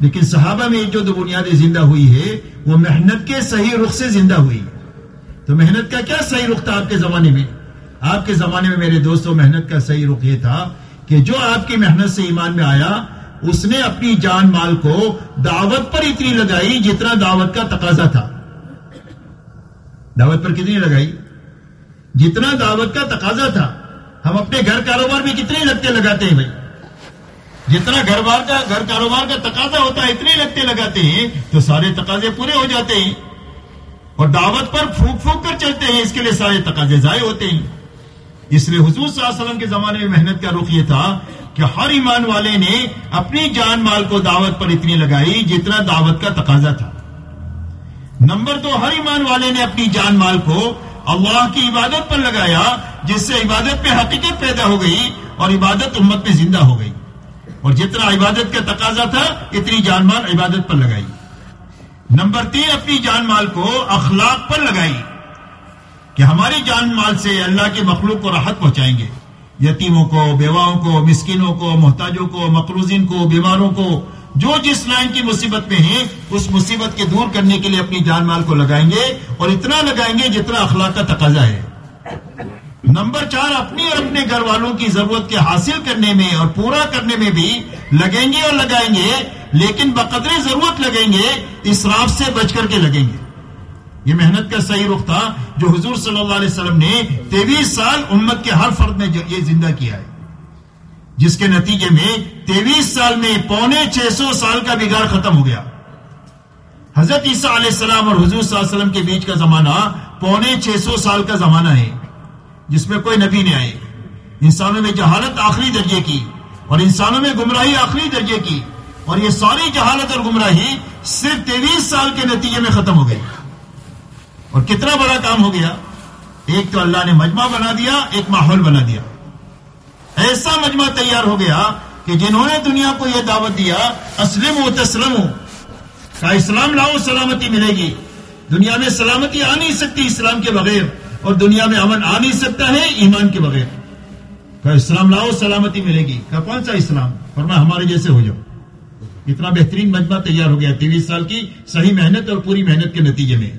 لیکن صحابہ میں جو دو بنیادیں زندہ ہوئی ہے وہ محنت کے صحیح رخ سے زندہ ہوئی۔ تو محنت کا کیا صحیح رخ تھا آپ کے زمانے میں؟ آپ کے زمانے میں میرے دوستوں، محنت کا صحیح رخ یہ تھا کہ جو آپ کی محنت سے ایمان میں آیا، اس نے اپنی جان مال کو دعوت پر اتنی لگائی جتنا دعوت کا تقاضا تھا۔ دعوت پر کتنی لگائی؟ جتنا دعوت کا تقاضا تھا۔ ہم اپنے گھر کاروبار میں کتنے لگتے لگاتے ہیں بھائی۔ جتنا گھر بار کا، گھر کاروبار کا تقاضا ہوتا ہے اتنے لگتے لگاتے ہیں تو سارے تقاضے پورے ہو جاتے ہیں۔ اور دعوت پر پھونک پھونک کر چلتے ہیں، اس کے لیے سارے تقاضے ضائع ہوتے ہیں۔ اس لیے حضور صلی اللہ علیہ وسلم کے زمانے میں محنت کا رخ یہ تھا کہ ہر ایمان والے نے اپنی جان مال کو دعوت پر اتنی لگائی جتنا دعوت کا تقاضا تھا۔ نمبر دو، ہر ایمان والے نے اپنی جان مال کو اللہ کی عبادت پر لگایا، جس سے عبادت پہ حقیقت پیدا ہو گئی اور عبادت امت میں زندہ ہو گئی۔ اور جتنا عبادت کا تقاضا تھا، اتنی جان مال عبادت پر لگائی۔ نمبر تین، اپنی جان مال کو اخلاق پر لگائی۔ کہ ہماری جان مال سے اللہ کے مخلوق کو راحت پہنچائیں گے۔ یتیموں کو، بیواؤں کو، مسکینوں کو، محتاجوں کو، مقروضین کو، بیماروں کو، جو جس لائن کی مصیبت میں ہیں، اس مصیبت کے دور کرنے کے لیے اپنی جان مال کو لگائیں گے اور اتنا لگائیں گے جتنا اخلاق کا تقاضا ہے۔ نمبر چار، اپنی اور اپنے گھر والوں کی ضرورت کے حاصل کرنے میں اور پورا کرنے میں بھی لگیں گے اور لگائیں گے، لیکن بقدر ضرورت لگیں گے، اسراف سے بچ کر کے لگیں گے۔ یہ محنت کا صحیح رخ تھا جو حضور صلی اللہ علیہ وسلم نے تیویس سال امت کے ہر فرد میں یہ زندہ کیا ہے۔ جس کے نتیجے میں تیویس سال میں پونے چھ سو سال کا بگاڑ ختم ہو گیا۔ حضرت عیسیٰ علیہ السلام اور حضور صلی اللہ علیہ وسلم کے بیچ کا زمانہ پونے چھ سو سال کا زمانہ ہے، جس میں کوئی نبی نہیں آئے۔ انسانوں میں جہالت آخری درجے کی اور انسانوں میں گمراہی آخری درجے کی اور یہ ساری جہالت اور گمراہی صرف تیویس سال کے نتیجے میں ختم ہو گئی۔ اور کتنا بڑا کام ہو گیا؟ ایک تو اللہ نے مجمع بنا دیا، ایک ماحول بنا دیا۔ ایسا مجمع تیار ہو گیا کہ جنہوں نے دنیا کو یہ دعوت دیا اسلم و تسلم کا اسلام لاؤ، سلامتی ملے گی۔ دنیا میں سلامتی آ نہیں سکتی اسلام کے بغیر، اور دنیا میں امن آ نہیں سکتا ہے ایمان کے بغیر۔ کا اسلام لاؤ، سلامتی ملے گی۔ کا کون سا اسلام؟ فرما ہمارے جیسے ہو جاؤ۔ اتنا بہترین مجمع تیار ہو گیا تیویس سال کی صحیح محنت اور پوری محنت کے نتیجے میں۔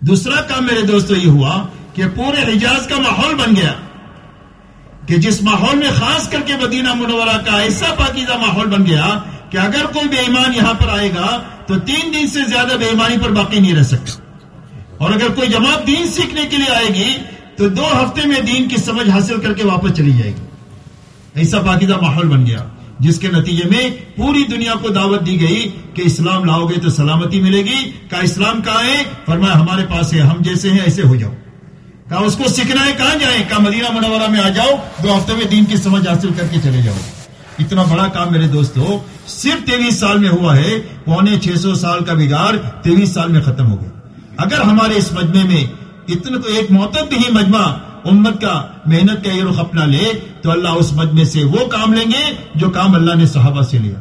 دوسرا کام میرے دوستو یہ ہوا کہ پورے حجاز کا ماحول بن گیا کہ جس ماحول میں خاص کر کے مدینہ منورہ کا ایسا پاکیزہ ماحول بن گیا کہ اگر کوئی بے ایمان یہاں پر آئے گا تو تین دن سے زیادہ بے ایمانی پر باقی نہیں رہ سکتا۔ اور اگر کوئی جماعت دین سیکھنے کے لیے آئے گی تو دو ہفتے میں دین کی سمجھ حاصل کر کے واپس چلی جائے گی۔ ایسا پاکیزہ ماحول بن گیا۔ جس کے نتیجے میں پوری دنیا کو دعوت دی گئی کہ اسلام لاؤ گے تو سلامتی ملے گی۔ کا اسلام کہاں ہے؟ فرمایا ہمارے پاس ہے، ہم جیسے ہیں ایسے ہو جاؤ۔ کہا اس کو سیکھنا ہے کہاں جائیں؟ کہا مدینہ منورہ میں آ جاؤ، دو ہفتے میں دین کی سمجھ حاصل کر کے چلے جاؤ۔ اتنا بڑا کام میرے دوستو صرف تیویس سال میں ہوا ہے، پونے چھ سو سال کا بگاڑ تیویس سال میں ختم ہو گیا۔ اگر ہمارے اس مجمع میں اتنا تو ایک محتب ہی مجمع امت کا محنت کا یہ رخ اپنا لے تو اللہ اس مجمع سے وہ کام لیں گے جو کام اللہ نے صحابہ سے لیا۔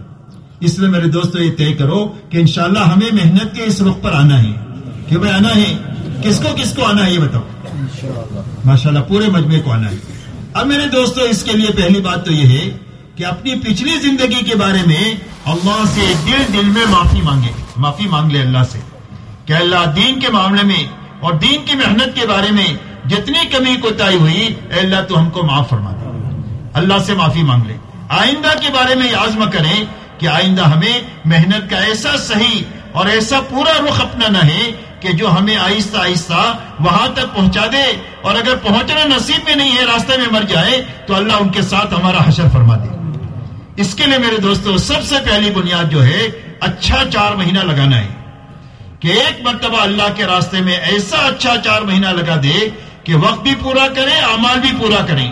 اس لیے میرے دوستو یہ طے کرو کہ انشاءاللہ ہمیں محنت کے اس رخ پر آنا ہے۔ کہ بھائی آنا ہے۔ کس کو کس کو آنا ہے یہ بتاؤ۔ ماشاء اللہ پورے مجمے کو آنا ہے۔ اب میرے دوستو اس کے لیے پہلی بات تو یہ ہے کہ اپنی پچھلی زندگی کے بارے میں اللہ سے دل دل میں معافی مانگے۔ معافی مانگ لے اللہ سے۔ کہ اللہ دین کے معاملے میں اور دین کی محنت کے بارے میں جتنی کمی کوتاہی ہوئی، اے اللہ تو ہم کو معاف فرما دے۔ اللہ سے معافی مانگ لے۔ آئندہ کے بارے میں یہ عزم کریں کہ آئندہ ہمیں محنت کا ایسا صحیح اور ایسا پورا رخ اپنانا ہے کہ جو ہمیں آہستہ آہستہ وہاں تک پہنچا دے۔ اور اگر پہنچنا نصیب میں نہیں ہے، راستے میں مر جائے، تو اللہ ان کے ساتھ ہمارا حشر فرما دے۔ اس کے لیے میرے دوستوں سب سے پہلی بنیاد جو ہے اچھا چار مہینہ لگانا ہے۔ کہ ایک مرتبہ اللہ کے راستے میں ایسا اچھا چار مہینہ لگا دے کہ وقت بھی پورا کریں امال بھی پورا کریں۔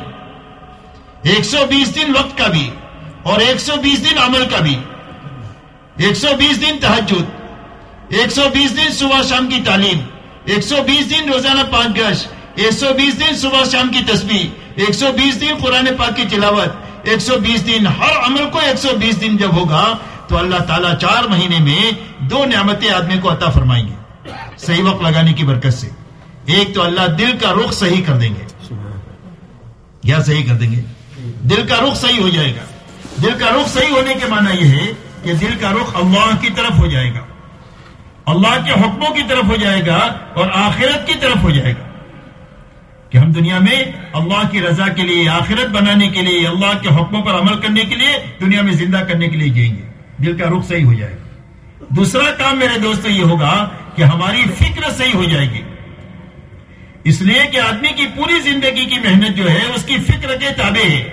ایک سو بیس دن وقت کا بھی، اور ایک سو بیس دن عمل کا بھی۔ ایک سو بیس دن تحجد ایک سو بیس دن صبح شام کی تعلیم، ایک سو بیس دن روزانہ پانچ گش ایک سو بیس دن صبح شام کی تسبیح، ایک سو بیس دن قرآن پاک کی تلاوت، ایک سو بیس دن ہر عمل کو ایک سو بیس دن جب ہوگا، تو اللہ تعالیٰ چار مہینے میں دو نعمتیں آدمی کو عطا فرمائیں گے۔ صحیح وقت لگانے کی برکت سے۔ ایک تو اللہ دل کا رخ صحیح کر دیں گے۔ کیا صحیح کر دیں گے؟ دل کا رخ صحیح ہو جائے گا۔ دل کا رخ صحیح ہونے کے معنی یہ ہے کہ دل کا رخ اللہ کی طرف ہو جائے گا۔ اللہ کے حکموں کی طرف ہو جائے گا اور آخرت کی طرف ہو جائے گا۔ کہ ہم دنیا میں اللہ کی رضا کے لیے، آخرت بنانے کے لیے، اللہ کے حکموں پر عمل کرنے کے لیے دنیا میں زندہ کرنے کے لیے جائیں گے۔ دل کا رخ صحیح ہو جائے گا۔ دوسرا کام میرے دوست یہ ہوگا کہ ہماری فکر صحیح ہو جائے گی۔ اس لیے کہ آدمی کی پوری زندگی کی محنت جو ہے، اس کی فکر کے تابع ہے۔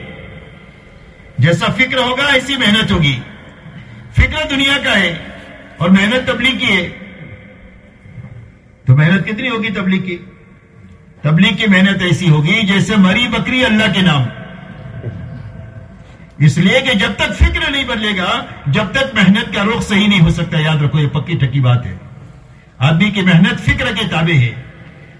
جیسا فکر ہوگا ایسی محنت ہوگی۔ فکر دنیا کا ہے اور محنت تبلیغ کی ہے۔ تو محنت کتنی ہوگی تبلیغ کی؟ تبلیغ کی محنت ایسی ہوگی جیسے مری بکری اللہ کے نام۔ اس لیے کہ جب تک فکر نہیں بدلے گا، جب تک محنت کا رخ صحیح نہیں ہو سکتا۔ یاد رکھو، یہ پکی ٹکی بات ہے۔ آدمی کی محنت فکر کے تابع ہے۔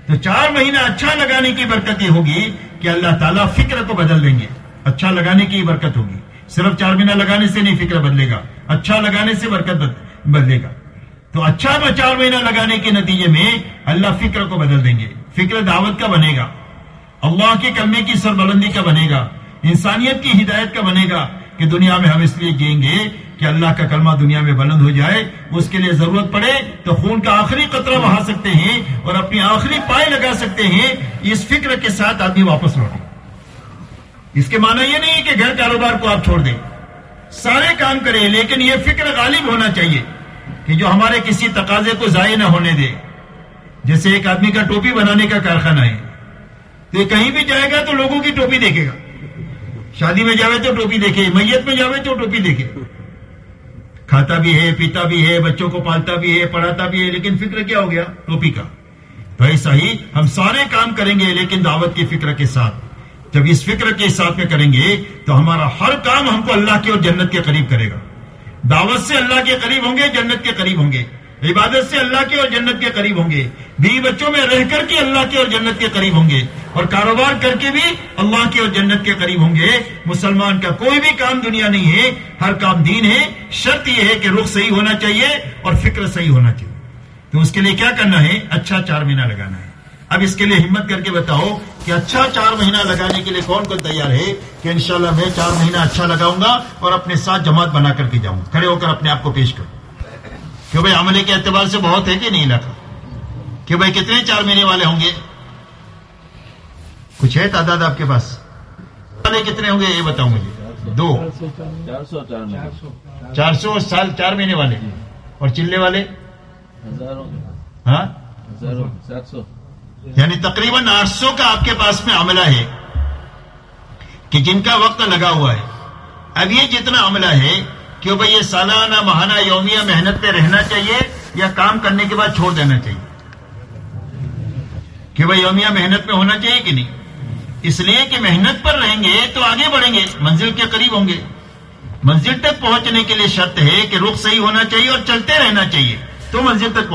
تو چار مہینہ اچھا لگانے کی برکت یہ ہوگی کہ اللہ تعالیٰ فکر کو بدل دیں گے۔ اچھا لگانے کی برکت ہوگی۔ صرف چار مہینہ لگانے سے نہیں فکر بدلے گا۔ اچھا لگانے سے برکت بدلے گا۔ تو اچھا چار مہینہ لگانے کے نتیجے میں اللہ فکر کو بدل دیں گے۔ فکر دعوت کا بنے گا۔ اللہ کے کلمے کی سربلندی کا بنے گا۔ انسانیت کی ہدایت کا بنے گا۔ کہ دنیا میں ہم اس لیے جئیں گے کہ اللہ کا کلمہ دنیا میں بلند ہو جائے، اس کے لیے ضرورت پڑے تو خون کا آخری قطرہ بہا سکتے ہیں اور اپنی آخری پائے لگا سکتے ہیں، اس فکر کے ساتھ آدمی واپس لوٹے۔ اس کے معنی یہ نہیں کہ گھر کاروبار کو آپ چھوڑ دیں۔ سارے کام کریں، لیکن یہ فکر غالب ہونا چاہیے کہ جو ہمارے کسی تقاضے کو ضائع نہ ہونے دے۔ جیسے ایک آدمی کا ٹوپی بنانے کا کارخانہ ہے، تو یہ کہیں بھی جائے گا تو لوگوں کی ٹوپی دیکھے گا۔ شادی میں جاوے تو ٹوپی دیکھے، میت میں جاوے تو ٹوپی دیکھے۔ کھاتا بھی ہے، پیتا بھی ہے، بچوں کو پالتا بھی ہے، پڑھاتا بھی ہے، لیکن فکر کیا ہو گیا؟ ٹوپی کا۔ تو ایسا ہی ہم سارے کام کریں گے، لیکن دعوت کی فکر کے ساتھ۔ جب اس فکر کے ساتھ میں کریں گے، تو ہمارا ہر کام ہم کو اللہ کے اور جنت کے قریب کرے گا۔ دعوت سے اللہ کے قریب ہوں گے، جنت کے قریب ہوں گے۔ عبادت سے اللہ کے اور جنت کے قریب ہوں گے۔ بیوی بچوں میں رہ کر کے اللہ کے اور جنت کے قریب ہوں گے۔ اور کاروبار کر کے بھی اللہ کے اور جنت کے قریب ہوں گے۔ مسلمان کا کوئی بھی کام دنیا نہیں ہے۔ ہر کام دین ہے۔ شرط یہ ہے کہ رخ صحیح ہونا چاہیے اور فکر صحیح ہونا چاہیے۔ تو اس کے لیے کیا کرنا ہے؟ اچھا چار مہینہ لگانا ہے۔ اب اس کے لیے ہمت کر کے بتاؤ کہ اچھا چار مہینہ لگانے کے لیے کون کون تیار ہے کہ انشاءاللہ میں چار مہینہ اچھا لگاؤں گا اور اپنے ساتھ جماعت بنا کر کے جاؤں۔ کھڑے ہو کر اپنے آپ کو پیش کروں کہ بھائی عملے کے اعتبار سے بہت ہے کہ نہیں لگا کہ بھائی کتنے چار مہینے والے ہوں گے؟ کچھ ہے تعداد آپ کے پاس؟ والے کتنے ہوں گے یہ بتاؤ مجھے۔ دو۔ چار سو چار سو سال چار مہینے والے۔ اور چلے والے؟ ہزاروں ہاں؟ یعنی تقریباً آٹھ سو کا آپ کے پاس میں عملہ ہے کہ جن کا وقت لگا ہوا ہے۔ اب یہ جتنا عملہ ہے کہ بھائی یہ سالانہ ماہانہ یومیہ محنت پہ رہنا چاہیے یا کام کرنے کے بعد چھوڑ دینا چاہیے؟ کہ بھائی یومیہ محنت پہ ہونا چاہیے کہ نہیں؟ اس لیے کہ محنت پر رہیں گے تو آگے بڑھیں گے، منزل کے قریب ہوں گے۔ منزل تک پہنچنے کے لیے شرط ہے کہ رخ صحیح ہونا چاہیے اور چلتے رہنا چاہیے۔ تو منزل تک